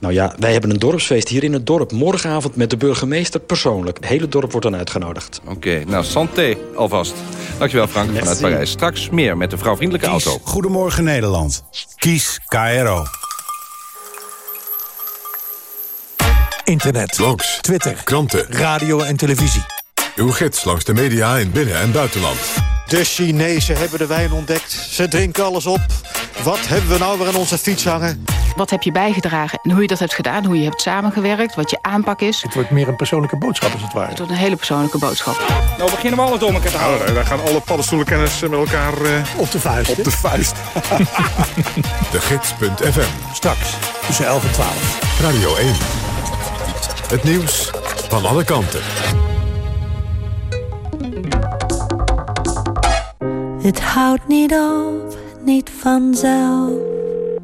Nou ja, wij hebben een dorpsfeest hier in het dorp. Morgenavond met de burgemeester persoonlijk. Het hele dorp wordt dan uitgenodigd. Oké, okay, nou santé alvast. Dankjewel Frank Merci. vanuit Parijs. Straks meer met de vrouwvriendelijke Kies auto. Goedemorgen Nederland. Kies KRO. Internet, blogs, Twitter, kranten, radio en televisie. Uw gids langs de media in binnen- en buitenland. De Chinezen hebben de wijn ontdekt. Ze drinken alles op. Wat hebben we nou weer aan onze fiets hangen? Wat heb je bijgedragen en hoe je dat hebt gedaan, hoe je hebt samengewerkt, wat je aanpak is. Het wordt meer een persoonlijke boodschap als het ware. Het wordt een hele persoonlijke boodschap. Nou beginnen we alles door elkaar te houden. Oh, daar gaan alle paddenstoelenkennis met elkaar uh, op de vuist. Op de vuist. de Gids.fm. Straks tussen 11 en 12. Radio 1. Het nieuws van alle kanten. Het houdt niet op, niet vanzelf.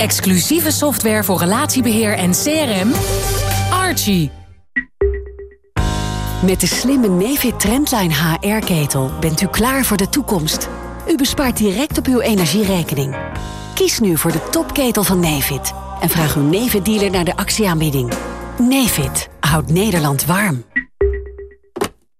Exclusieve software voor relatiebeheer en CRM. Archie. Met de slimme Nefit Trendline HR-ketel bent u klaar voor de toekomst. U bespaart direct op uw energierekening. Kies nu voor de topketel van Nefit. En vraag uw Nefit-dealer naar de actieaanbieding. Nefit houdt Nederland warm.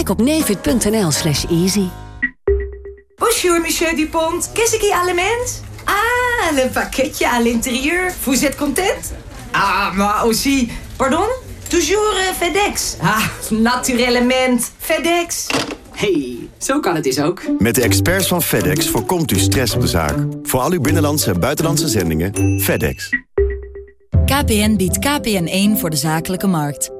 Kijk op nefit.nl slash easy. Bonjour, monsieur Dupont. Qu'est-ce qui allemand? Ah, le pakketje à l'intérieur. Vous êtes content? Ah, maar aussi... Pardon? Toujours uh, FedEx. Ah, naturellement. FedEx. Hey, zo kan het dus ook. Met de experts van FedEx voorkomt u stress op de zaak. Voor al uw binnenlandse en buitenlandse zendingen, FedEx. KPN biedt KPN1 voor de zakelijke markt.